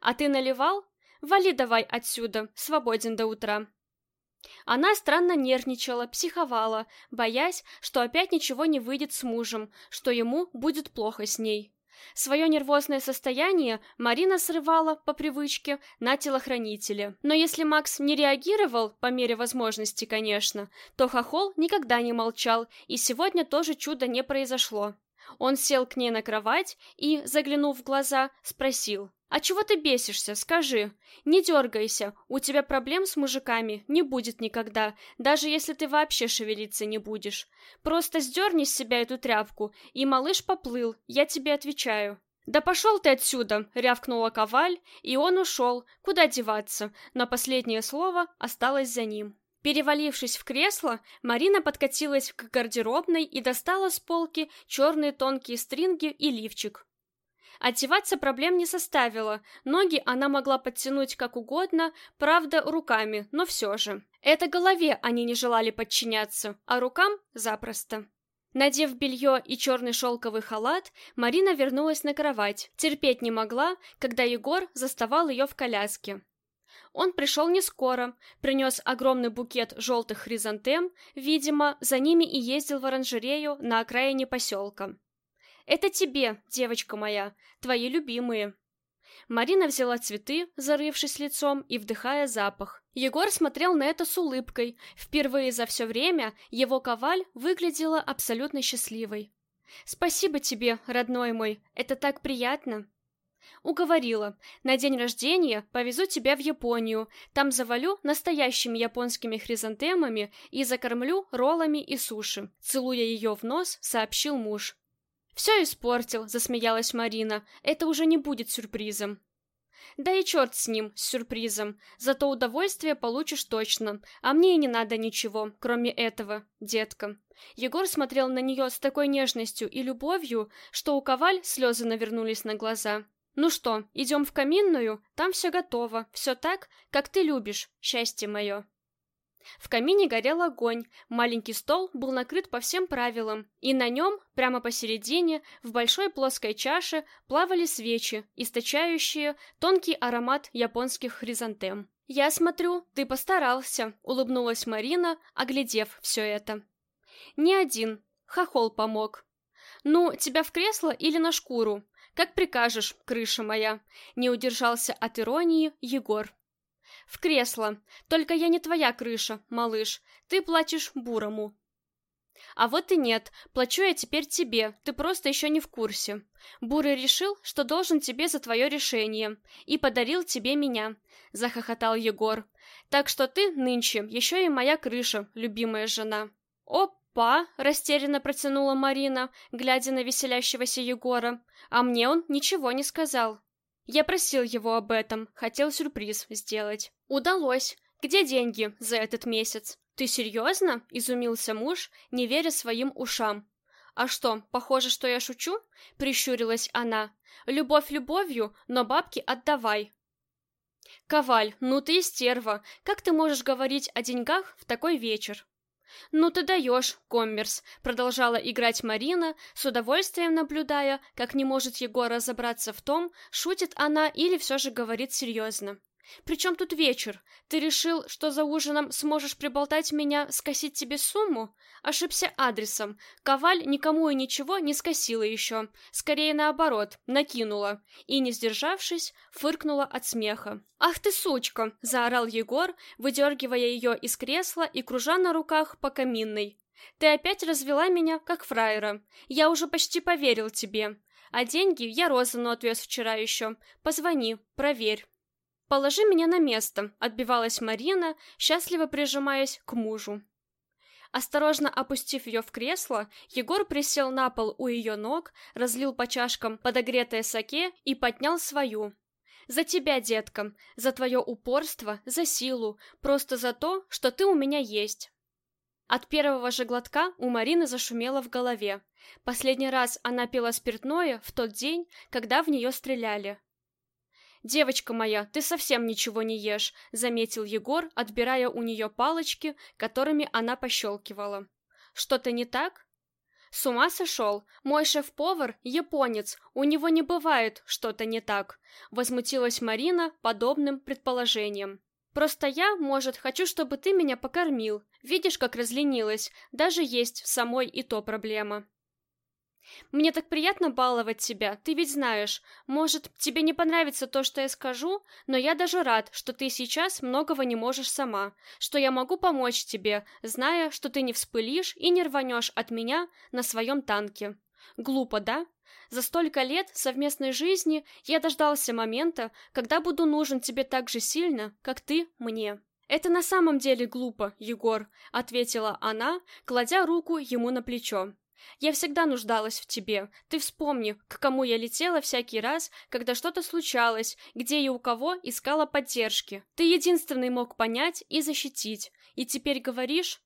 A: «А ты наливал?» Вали давай отсюда, свободен до утра. Она странно нервничала, психовала, боясь, что опять ничего не выйдет с мужем, что ему будет плохо с ней. Свое нервозное состояние Марина срывала, по привычке, на телохранителя. Но если Макс не реагировал, по мере возможности, конечно, то Хохол никогда не молчал, и сегодня тоже чудо не произошло. Он сел к ней на кровать и, заглянув в глаза, спросил. «А чего ты бесишься? Скажи. Не дергайся. У тебя проблем с мужиками не будет никогда, даже если ты вообще шевелиться не будешь. Просто сдерни с себя эту тряпку, и малыш поплыл, я тебе отвечаю». «Да пошел ты отсюда!» — рявкнула Коваль, и он ушел. Куда деваться? Но последнее слово осталось за ним. Перевалившись в кресло, Марина подкатилась к гардеробной и достала с полки черные тонкие стринги и лифчик. Одеваться проблем не составило, ноги она могла подтянуть как угодно, правда, руками, но все же. Это голове они не желали подчиняться, а рукам — запросто. Надев белье и черный шелковый халат, Марина вернулась на кровать. Терпеть не могла, когда Егор заставал ее в коляске. Он пришел не скоро, принес огромный букет желтых хризантем, видимо, за ними и ездил в оранжерею на окраине поселка. Это тебе, девочка моя, твои любимые. Марина взяла цветы, зарывшись лицом и вдыхая запах. Егор смотрел на это с улыбкой. Впервые за все время его коваль выглядела абсолютно счастливой. «Спасибо тебе, родной мой, это так приятно!» Уговорила. На день рождения повезу тебя в Японию. Там завалю настоящими японскими хризантемами и закормлю роллами и суши. Целуя ее в нос, сообщил муж. «Все испортил», — засмеялась Марина. «Это уже не будет сюрпризом». Да и черт с ним, с сюрпризом. Зато удовольствие получишь точно. А мне и не надо ничего, кроме этого, детка. Егор смотрел на нее с такой нежностью и любовью, что у Коваль слезы навернулись на глаза. «Ну что, идем в каминную? Там все готово. Все так, как ты любишь, счастье мое». В камине горел огонь, маленький стол был накрыт по всем правилам, и на нем, прямо посередине, в большой плоской чаше, плавали свечи, источающие тонкий аромат японских хризантем. «Я смотрю, ты постарался», — улыбнулась Марина, оглядев все это. «Не один. Хохол помог. Ну, тебя в кресло или на шкуру? Как прикажешь, крыша моя», — не удержался от иронии Егор. В кресло. Только я не твоя крыша, малыш. Ты платишь бурому. А вот и нет. Плачу я теперь тебе. Ты просто еще не в курсе. Бурый решил, что должен тебе за твое решение. И подарил тебе меня. Захохотал Егор. Так что ты нынче еще и моя крыша, любимая жена. Опа! Растерянно протянула Марина, глядя на веселящегося Егора. А мне он ничего не сказал. Я просил его об этом, хотел сюрприз сделать. Удалось. Где деньги за этот месяц? Ты серьезно? Изумился муж, не веря своим ушам. А что, похоже, что я шучу? Прищурилась она. Любовь любовью, но бабки отдавай. Коваль, ну ты стерва. Как ты можешь говорить о деньгах в такой вечер? «Ну ты даешь, коммерс», — продолжала играть Марина, с удовольствием наблюдая, как не может Егор разобраться в том, шутит она или все же говорит серьезно. Причем тут вечер? Ты решил, что за ужином сможешь приболтать меня, скосить тебе сумму? Ошибся адресом. Коваль никому и ничего не скосила еще. Скорее наоборот, накинула. И, не сдержавшись, фыркнула от смеха. «Ах ты сучка!» — заорал Егор, выдергивая ее из кресла и кружа на руках по каминной. «Ты опять развела меня, как фраера. Я уже почти поверил тебе. А деньги я Розану отвез вчера еще. Позвони, проверь». «Положи меня на место», — отбивалась Марина, счастливо прижимаясь к мужу. Осторожно опустив ее в кресло, Егор присел на пол у ее ног, разлил по чашкам подогретое саке и поднял свою. «За тебя, детка, за твое упорство, за силу, просто за то, что ты у меня есть». От первого же глотка у Марины зашумело в голове. Последний раз она пила спиртное в тот день, когда в нее стреляли. «Девочка моя, ты совсем ничего не ешь», — заметил Егор, отбирая у нее палочки, которыми она пощелкивала. «Что-то не так?» «С ума сошел? Мой шеф-повар — японец, у него не бывает что-то не так», — возмутилась Марина подобным предположением. «Просто я, может, хочу, чтобы ты меня покормил. Видишь, как разленилась, даже есть самой и то проблема». Мне так приятно баловать тебя, ты ведь знаешь. Может, тебе не понравится то, что я скажу, но я даже рад, что ты сейчас многого не можешь сама, что я могу помочь тебе, зная, что ты не вспылишь и не рванешь от меня на своем танке. Глупо, да? За столько лет совместной жизни я дождался момента, когда буду нужен тебе так же сильно, как ты мне. «Это на самом деле глупо, Егор», — ответила она, кладя руку ему на плечо. Я всегда нуждалась в тебе. Ты вспомни, к кому я летела всякий раз, когда что-то случалось, где и у кого искала поддержки. Ты единственный мог понять и защитить. И теперь говоришь,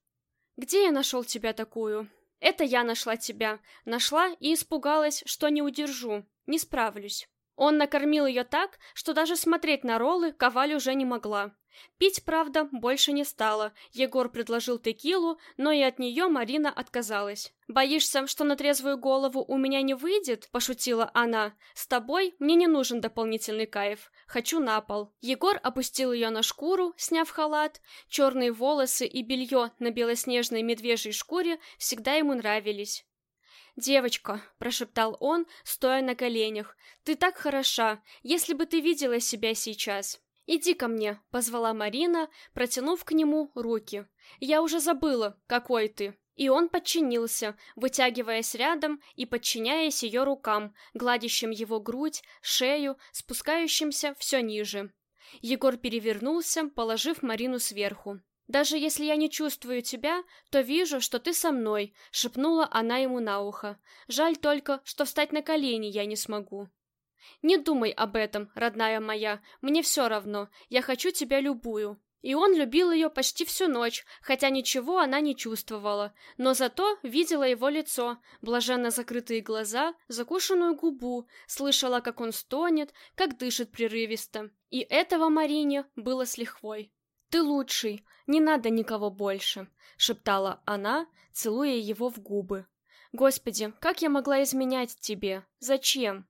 A: где я нашел тебя такую? Это я нашла тебя. Нашла и испугалась, что не удержу, не справлюсь. Он накормил ее так, что даже смотреть на роллы Коваль уже не могла. Пить, правда, больше не стала. Егор предложил текилу, но и от нее Марина отказалась. «Боишься, что на трезвую голову у меня не выйдет?» – пошутила она. «С тобой мне не нужен дополнительный кайф. Хочу на пол». Егор опустил ее на шкуру, сняв халат. Черные волосы и белье на белоснежной медвежьей шкуре всегда ему нравились. «Девочка», — прошептал он, стоя на коленях, — «ты так хороша, если бы ты видела себя сейчас». «Иди ко мне», — позвала Марина, протянув к нему руки. «Я уже забыла, какой ты». И он подчинился, вытягиваясь рядом и подчиняясь ее рукам, гладящим его грудь, шею, спускающимся все ниже. Егор перевернулся, положив Марину сверху. «Даже если я не чувствую тебя, то вижу, что ты со мной», — шепнула она ему на ухо. «Жаль только, что встать на колени я не смогу». Не думай об этом, родная моя, мне все равно, я хочу тебя любую. И он любил ее почти всю ночь, хотя ничего она не чувствовала, но зато видела его лицо, блаженно закрытые глаза, закушенную губу, слышала, как он стонет, как дышит прерывисто. И этого Марине было с лихвой. «Ты лучший, не надо никого больше», — шептала она, целуя его в губы. «Господи, как я могла изменять тебе? Зачем?»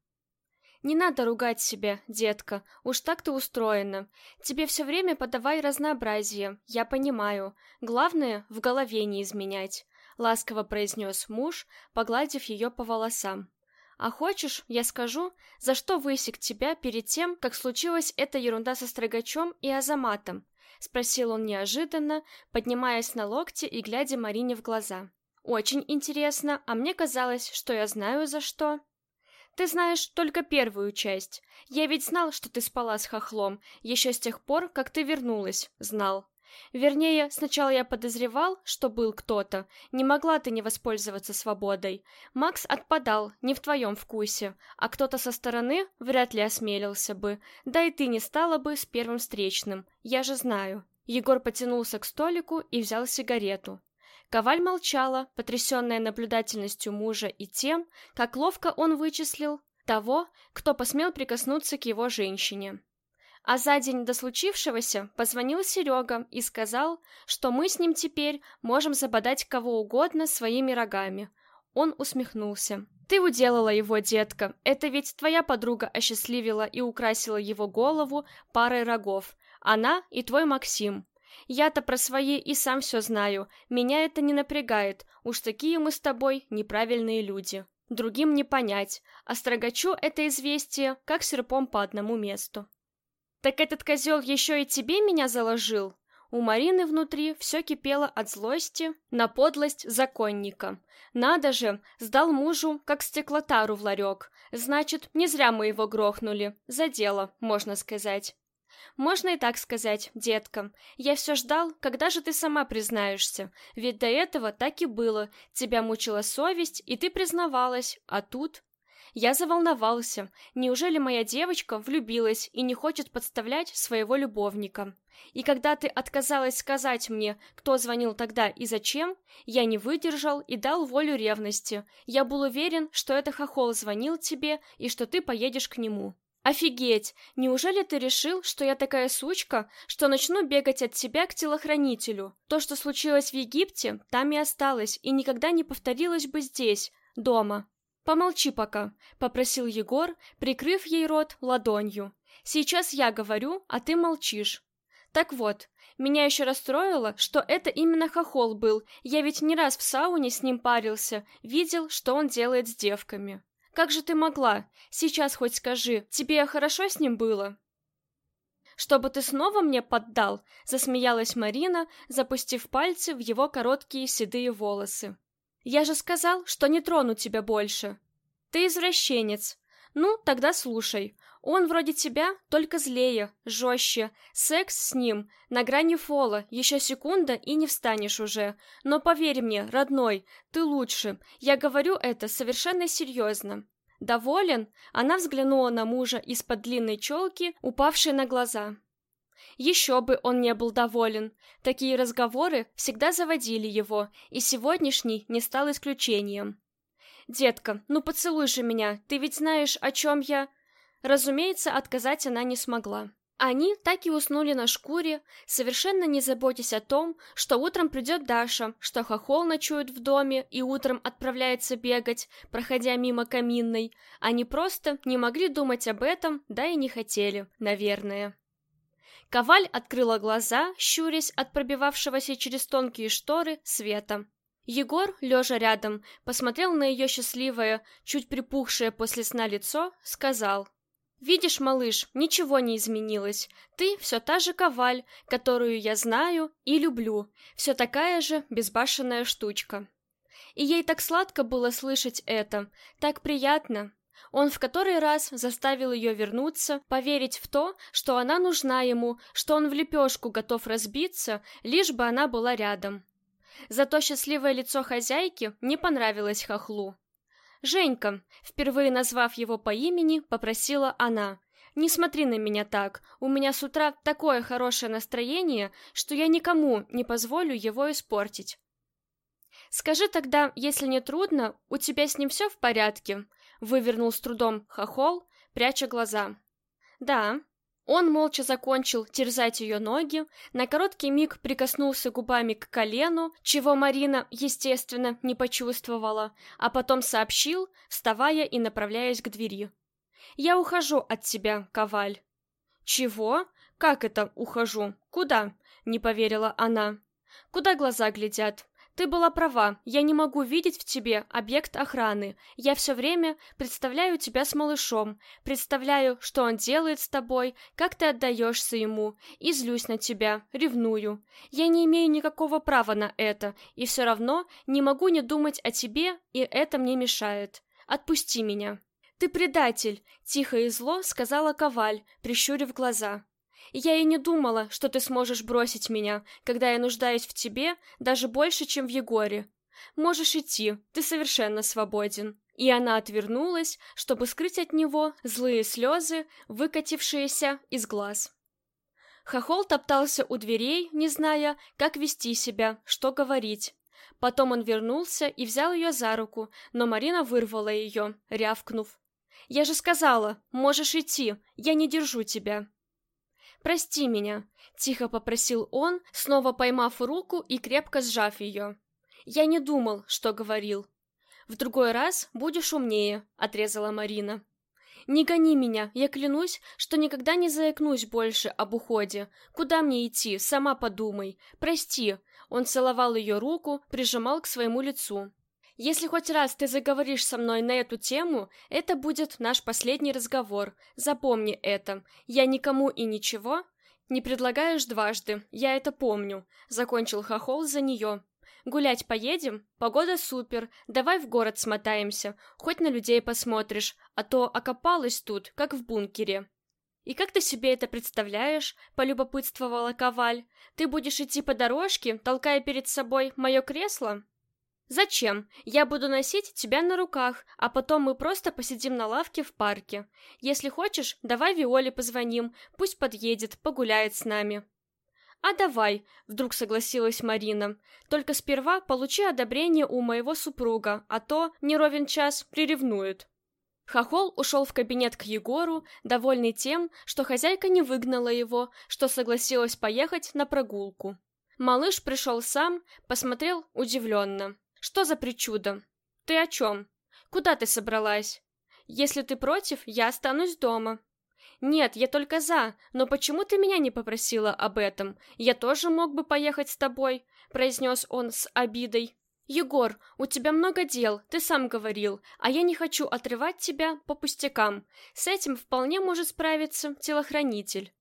A: Не надо ругать себя, детка, уж так ты устроена. Тебе все время подавай разнообразие, я понимаю. Главное, в голове не изменять», — ласково произнес муж, погладив ее по волосам. «А хочешь, я скажу, за что высек тебя перед тем, как случилась эта ерунда со строгачом и азаматом?» — спросил он неожиданно, поднимаясь на локти и глядя Марине в глаза. «Очень интересно, а мне казалось, что я знаю за что». Ты знаешь только первую часть. Я ведь знал, что ты спала с хохлом, еще с тех пор, как ты вернулась, знал. Вернее, сначала я подозревал, что был кто-то. Не могла ты не воспользоваться свободой. Макс отпадал, не в твоем вкусе, а кто-то со стороны вряд ли осмелился бы. Да и ты не стала бы с первым встречным. Я же знаю. Егор потянулся к столику и взял сигарету. Коваль молчала, потрясенная наблюдательностью мужа и тем, как ловко он вычислил того, кто посмел прикоснуться к его женщине. А за день до случившегося позвонил Серега и сказал, что мы с ним теперь можем забодать кого угодно своими рогами. Он усмехнулся. «Ты уделала его, детка. Это ведь твоя подруга осчастливила и украсила его голову парой рогов. Она и твой Максим. Я-то про свои и сам все знаю. Меня это не напрягает. Уж такие мы с тобой неправильные люди. Другим не понять. А строгачу это известие, как серпом по одному месту. Так этот козел еще и тебе меня заложил? У Марины внутри все кипело от злости на подлость законника. Надо же, сдал мужу, как стеклотару в ларек. Значит, не зря мы его грохнули. За дело, можно сказать. Можно и так сказать, детка. Я все ждал, когда же ты сама признаешься. Ведь до этого так и было. Тебя мучила совесть, и ты признавалась. А тут... Я заволновался. Неужели моя девочка влюбилась и не хочет подставлять своего любовника? И когда ты отказалась сказать мне, кто звонил тогда и зачем, я не выдержал и дал волю ревности. Я был уверен, что это хохол звонил тебе и что ты поедешь к нему. «Офигеть! Неужели ты решил, что я такая сучка, что начну бегать от тебя к телохранителю? То, что случилось в Египте, там и осталось, и никогда не повторилось бы здесь, дома». «Помолчи пока», — попросил Егор, прикрыв ей рот ладонью. «Сейчас я говорю, а ты молчишь». «Так вот, меня еще расстроило, что это именно хохол был, я ведь не раз в сауне с ним парился, видел, что он делает с девками». Как же ты могла? Сейчас хоть скажи, тебе хорошо с ним было?» «Чтобы ты снова мне поддал?» — засмеялась Марина, запустив пальцы в его короткие седые волосы. «Я же сказал, что не трону тебя больше. Ты извращенец. Ну, тогда слушай. Он вроде тебя, только злее, жестче. Секс с ним, на грани фола, еще секунда и не встанешь уже. Но поверь мне, родной, ты лучше. Я говорю это совершенно серьезно. Доволен? Она взглянула на мужа из-под длинной челки, упавшей на глаза. Еще бы он не был доволен. Такие разговоры всегда заводили его, и сегодняшний не стал исключением. «Детка, ну поцелуй же меня, ты ведь знаешь, о чем я...» Разумеется, отказать она не смогла. Они так и уснули на шкуре, совершенно не заботясь о том, что утром придет Даша, что хохол ночует в доме и утром отправляется бегать, проходя мимо каминной. Они просто не могли думать об этом, да и не хотели, наверное. Коваль открыла глаза, щурясь от пробивавшегося через тонкие шторы света. Егор, лежа рядом, посмотрел на ее счастливое, чуть припухшее после сна лицо, сказал — Видишь, малыш, ничего не изменилось. Ты все та же коваль, которую я знаю и люблю. Все такая же безбашенная штучка. И ей так сладко было слышать это, так приятно. Он в который раз заставил ее вернуться, поверить в то, что она нужна ему, что он в лепешку готов разбиться, лишь бы она была рядом. Зато счастливое лицо хозяйки не понравилось хохлу. «Женька», впервые назвав его по имени, попросила она. «Не смотри на меня так. У меня с утра такое хорошее настроение, что я никому не позволю его испортить». «Скажи тогда, если не трудно, у тебя с ним все в порядке?» Вывернул с трудом хохол, пряча глаза. «Да». Он молча закончил терзать ее ноги, на короткий миг прикоснулся губами к колену, чего Марина, естественно, не почувствовала, а потом сообщил, вставая и направляясь к двери. «Я ухожу от тебя, Коваль». «Чего? Как это ухожу? Куда?» — не поверила она. «Куда глаза глядят? Ты была права, я не могу видеть в тебе объект охраны. Я все время представляю тебя с малышом, представляю, что он делает с тобой, как ты отдаешься ему, и злюсь на тебя, ревную. Я не имею никакого права на это, и все равно не могу не думать о тебе, и это мне мешает. Отпусти меня. Ты предатель, тихо и зло сказала Коваль, прищурив глаза. Я и не думала, что ты сможешь бросить меня, когда я нуждаюсь в тебе даже больше, чем в Егоре. Можешь идти, ты совершенно свободен». И она отвернулась, чтобы скрыть от него злые слезы, выкатившиеся из глаз. Хохол топтался у дверей, не зная, как вести себя, что говорить. Потом он вернулся и взял ее за руку, но Марина вырвала ее, рявкнув. «Я же сказала, можешь идти, я не держу тебя». «Прости меня», — тихо попросил он, снова поймав руку и крепко сжав ее. «Я не думал, что говорил». «В другой раз будешь умнее», — отрезала Марина. «Не гони меня, я клянусь, что никогда не заикнусь больше об уходе. Куда мне идти, сама подумай. Прости». Он целовал ее руку, прижимал к своему лицу. «Если хоть раз ты заговоришь со мной на эту тему, это будет наш последний разговор. Запомни это. Я никому и ничего не предлагаешь дважды, я это помню», — закончил Хохол за нее. «Гулять поедем? Погода супер. Давай в город смотаемся. Хоть на людей посмотришь, а то окопалась тут, как в бункере». «И как ты себе это представляешь?» — полюбопытствовала Коваль. «Ты будешь идти по дорожке, толкая перед собой мое кресло?» «Зачем? Я буду носить тебя на руках, а потом мы просто посидим на лавке в парке. Если хочешь, давай Виоле позвоним, пусть подъедет, погуляет с нами». «А давай», — вдруг согласилась Марина. «Только сперва получи одобрение у моего супруга, а то, не ровен час, приревнует». Хохол ушел в кабинет к Егору, довольный тем, что хозяйка не выгнала его, что согласилась поехать на прогулку. Малыш пришел сам, посмотрел удивленно. Что за причуда? Ты о чем? Куда ты собралась? Если ты против, я останусь дома. Нет, я только за, но почему ты меня не попросила об этом? Я тоже мог бы поехать с тобой, произнес он с обидой. Егор, у тебя много дел, ты сам говорил, а я не хочу отрывать тебя по пустякам. С этим вполне может справиться телохранитель.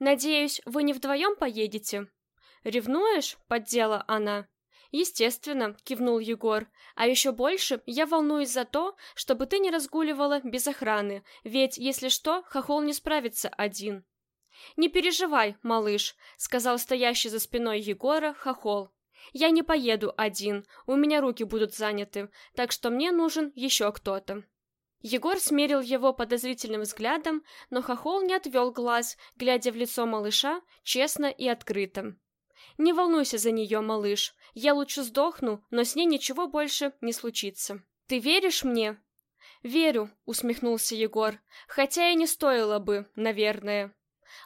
A: Надеюсь, вы не вдвоем поедете? Ревнуешь? Поддела она. «Естественно», — кивнул Егор. «А еще больше я волнуюсь за то, чтобы ты не разгуливала без охраны, ведь, если что, хохол не справится один». «Не переживай, малыш», — сказал стоящий за спиной Егора хохол. «Я не поеду один, у меня руки будут заняты, так что мне нужен еще кто-то». Егор смерил его подозрительным взглядом, но хохол не отвел глаз, глядя в лицо малыша честно и открыто. «Не волнуйся за нее, малыш. Я лучше сдохну, но с ней ничего больше не случится. Ты веришь мне?» «Верю», — усмехнулся Егор. «Хотя и не стоило бы, наверное».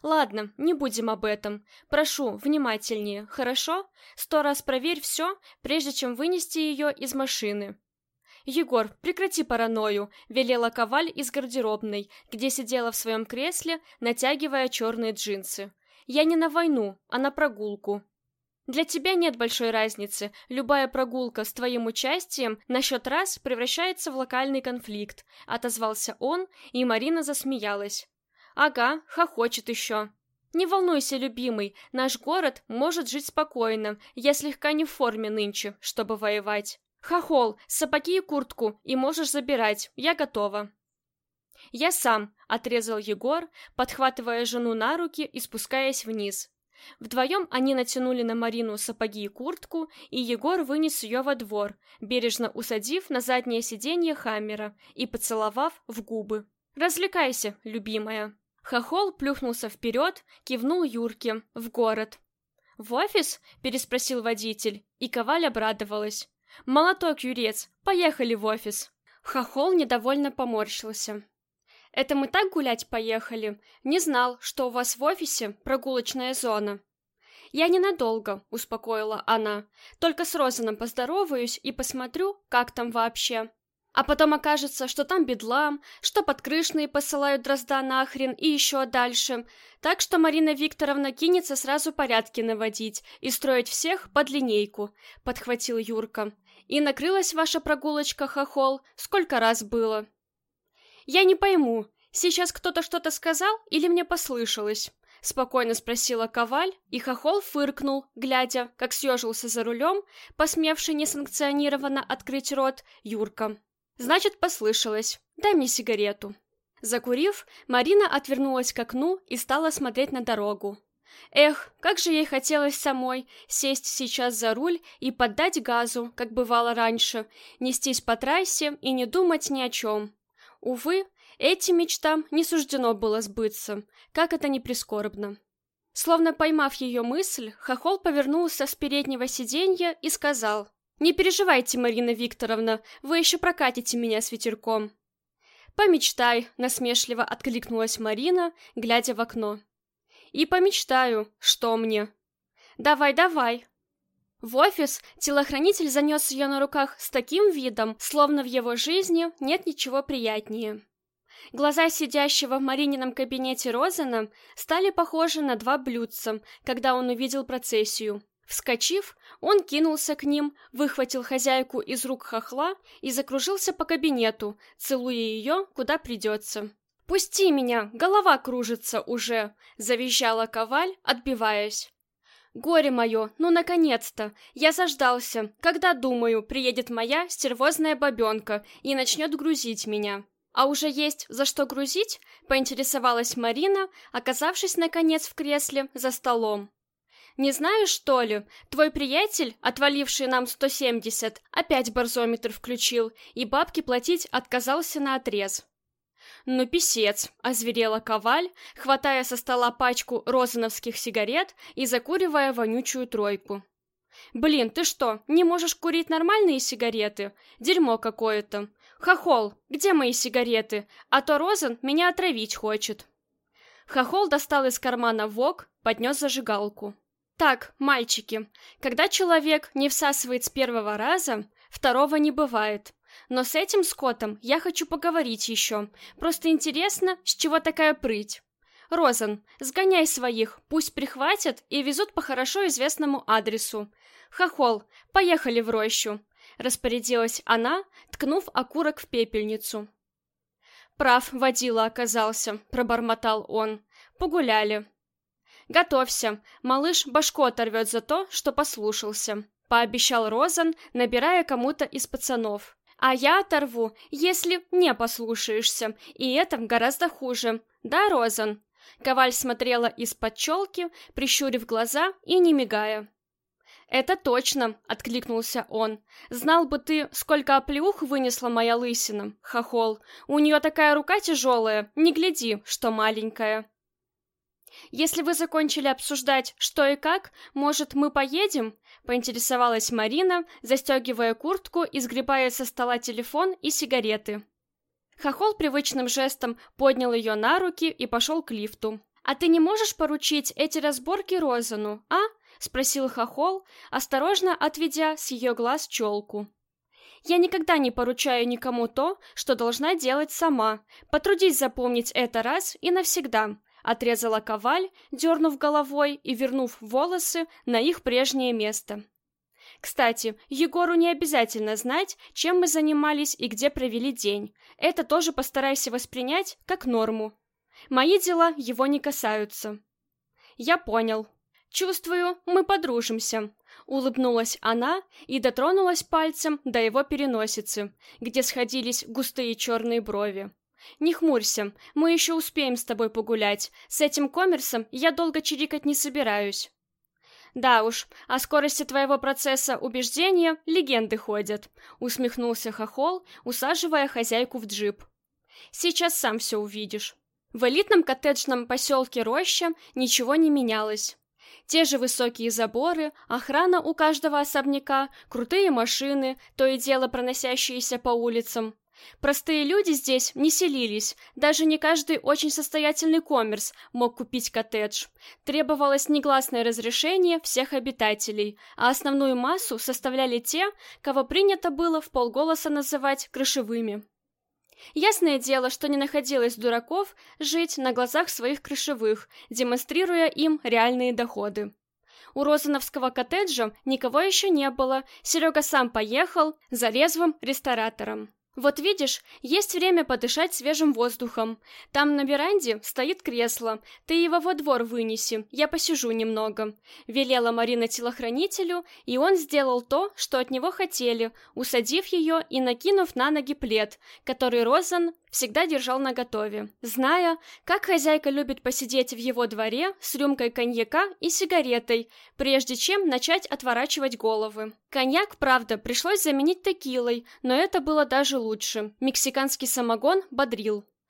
A: «Ладно, не будем об этом. Прошу, внимательнее, хорошо? Сто раз проверь все, прежде чем вынести ее из машины». «Егор, прекрати паранойю», — велела Коваль из гардеробной, где сидела в своем кресле, натягивая черные джинсы. «Я не на войну, а на прогулку. Для тебя нет большой разницы. Любая прогулка с твоим участием на счет раз превращается в локальный конфликт, отозвался он, и Марина засмеялась. Ага, хохочет еще. Не волнуйся, любимый, наш город может жить спокойно. Я слегка не в форме нынче, чтобы воевать. Хохол, сапоги и куртку, и можешь забирать. Я готова. Я сам, отрезал Егор, подхватывая жену на руки и спускаясь вниз. Вдвоем они натянули на Марину сапоги и куртку, и Егор вынес ее во двор, бережно усадив на заднее сиденье Хаммера и поцеловав в губы. «Развлекайся, любимая». Хохол плюхнулся вперед, кивнул Юрке, в город. «В офис?» — переспросил водитель, и Коваль обрадовалась. «Молоток, Юрец, поехали в офис!» Хохол недовольно поморщился. «Это мы так гулять поехали? Не знал, что у вас в офисе прогулочная зона». «Я ненадолго», — успокоила она. «Только с Розаном поздороваюсь и посмотрю, как там вообще». А потом окажется, что там бедлам, что подкрышные посылают дрозда нахрен и еще дальше. Так что Марина Викторовна кинется сразу порядки наводить и строить всех под линейку, подхватил Юрка. И накрылась ваша прогулочка, хохол, сколько раз было? Я не пойму, сейчас кто-то что-то сказал или мне послышалось? Спокойно спросила Коваль, и Хохол фыркнул, глядя, как съежился за рулем, посмевший несанкционированно открыть рот, Юрка. Значит, послышалось. Дай мне сигарету. Закурив, Марина отвернулась к окну и стала смотреть на дорогу. Эх, как же ей хотелось самой сесть сейчас за руль и поддать газу, как бывало раньше, нестись по трассе и не думать ни о чем. Увы, этим мечтам не суждено было сбыться, как это ни прискорбно. Словно поймав ее мысль, Хохол повернулся с переднего сиденья и сказал «Не переживайте, Марина Викторовна, вы еще прокатите меня с ветерком». «Помечтай», — насмешливо откликнулась Марина, глядя в окно. «И помечтаю, что мне». «Давай, давай». В офис телохранитель занес ее на руках с таким видом, словно в его жизни нет ничего приятнее. Глаза сидящего в Маринином кабинете Розена стали похожи на два блюдца, когда он увидел процессию. Вскочив, он кинулся к ним, выхватил хозяйку из рук хохла и закружился по кабинету, целуя ее, куда придется. «Пусти меня, голова кружится уже!» — завизжала Коваль, отбиваясь. «Горе мое, ну наконец-то! Я заждался, когда, думаю, приедет моя стервозная бабенка и начнет грузить меня». «А уже есть за что грузить?» — поинтересовалась Марина, оказавшись, наконец, в кресле за столом. Не знаешь, что ли? Твой приятель, отваливший нам 170, опять барзометр включил, и бабки платить отказался на отрез. «Ну, писец!» — озверела Коваль, хватая со стола пачку розановских сигарет и закуривая вонючую тройку. «Блин, ты что, не можешь курить нормальные сигареты? Дерьмо какое-то! Хохол, где мои сигареты? А то Розан меня отравить хочет!» Хохол достал из кармана вок, поднес зажигалку. Так, мальчики, когда человек не всасывает с первого раза, второго не бывает. Но с этим скотом я хочу поговорить еще. Просто интересно, с чего такая прыть. Розан, сгоняй своих, пусть прихватят и везут по хорошо известному адресу. Хохол, поехали в рощу. Распорядилась она, ткнув окурок в пепельницу. Прав водила оказался, пробормотал он. Погуляли. «Готовься, малыш башку оторвет за то, что послушался», — пообещал Розан, набирая кому-то из пацанов. «А я оторву, если не послушаешься, и это гораздо хуже. Да, Розан?» Коваль смотрела из-под челки, прищурив глаза и не мигая. «Это точно», — откликнулся он. «Знал бы ты, сколько оплеух вынесла моя лысина, хохол. У нее такая рука тяжелая, не гляди, что маленькая». Если вы закончили обсуждать, что и как, может, мы поедем?» — поинтересовалась Марина, застегивая куртку и сгребая со стола телефон и сигареты. Хохол привычным жестом поднял ее на руки и пошел к лифту. «А ты не можешь поручить эти разборки Розану, а?» — спросил Хохол, осторожно отведя с ее глаз челку. «Я никогда не поручаю никому то, что должна делать сама. Потрудись запомнить это раз и навсегда отрезала коваль, дернув головой и вернув волосы на их прежнее место. Кстати, Егору не обязательно знать, чем мы занимались и где провели день. Это тоже постарайся воспринять как норму. Мои дела его не касаются. Я понял. Чувствую, мы подружимся. Улыбнулась она и дотронулась пальцем до его переносицы, где сходились густые черные брови. Не хмурься, мы еще успеем с тобой погулять. С этим коммерсом я долго чирикать не собираюсь. Да уж, о скорости твоего процесса убеждения легенды ходят, усмехнулся Хохол, усаживая хозяйку в джип. Сейчас сам все увидишь. В элитном коттеджном поселке Роща ничего не менялось. Те же высокие заборы, охрана у каждого особняка, крутые машины, то и дело проносящиеся по улицам. Простые люди здесь не селились, даже не каждый очень состоятельный коммерс мог купить коттедж. Требовалось негласное разрешение всех обитателей, а основную массу составляли те, кого принято было в полголоса называть крышевыми. Ясное дело, что не находилось дураков жить на глазах своих крышевых, демонстрируя им реальные доходы. У Розановского коттеджа никого еще не было, Серега сам поехал за резвым ресторатором. Вот видишь, есть время подышать свежим воздухом. Там на веранде стоит кресло. Ты его во двор вынеси, я посижу немного. Велела Марина телохранителю, и он сделал то, что от него хотели, усадив ее и накинув на ноги плед, который Розан всегда держал наготове, зная, как хозяйка любит посидеть в его дворе с рюмкой коньяка и сигаретой, прежде чем начать отворачивать головы. Коньяк, правда, пришлось заменить текилой, но это было даже лучше. Мексиканский самогон бодрил.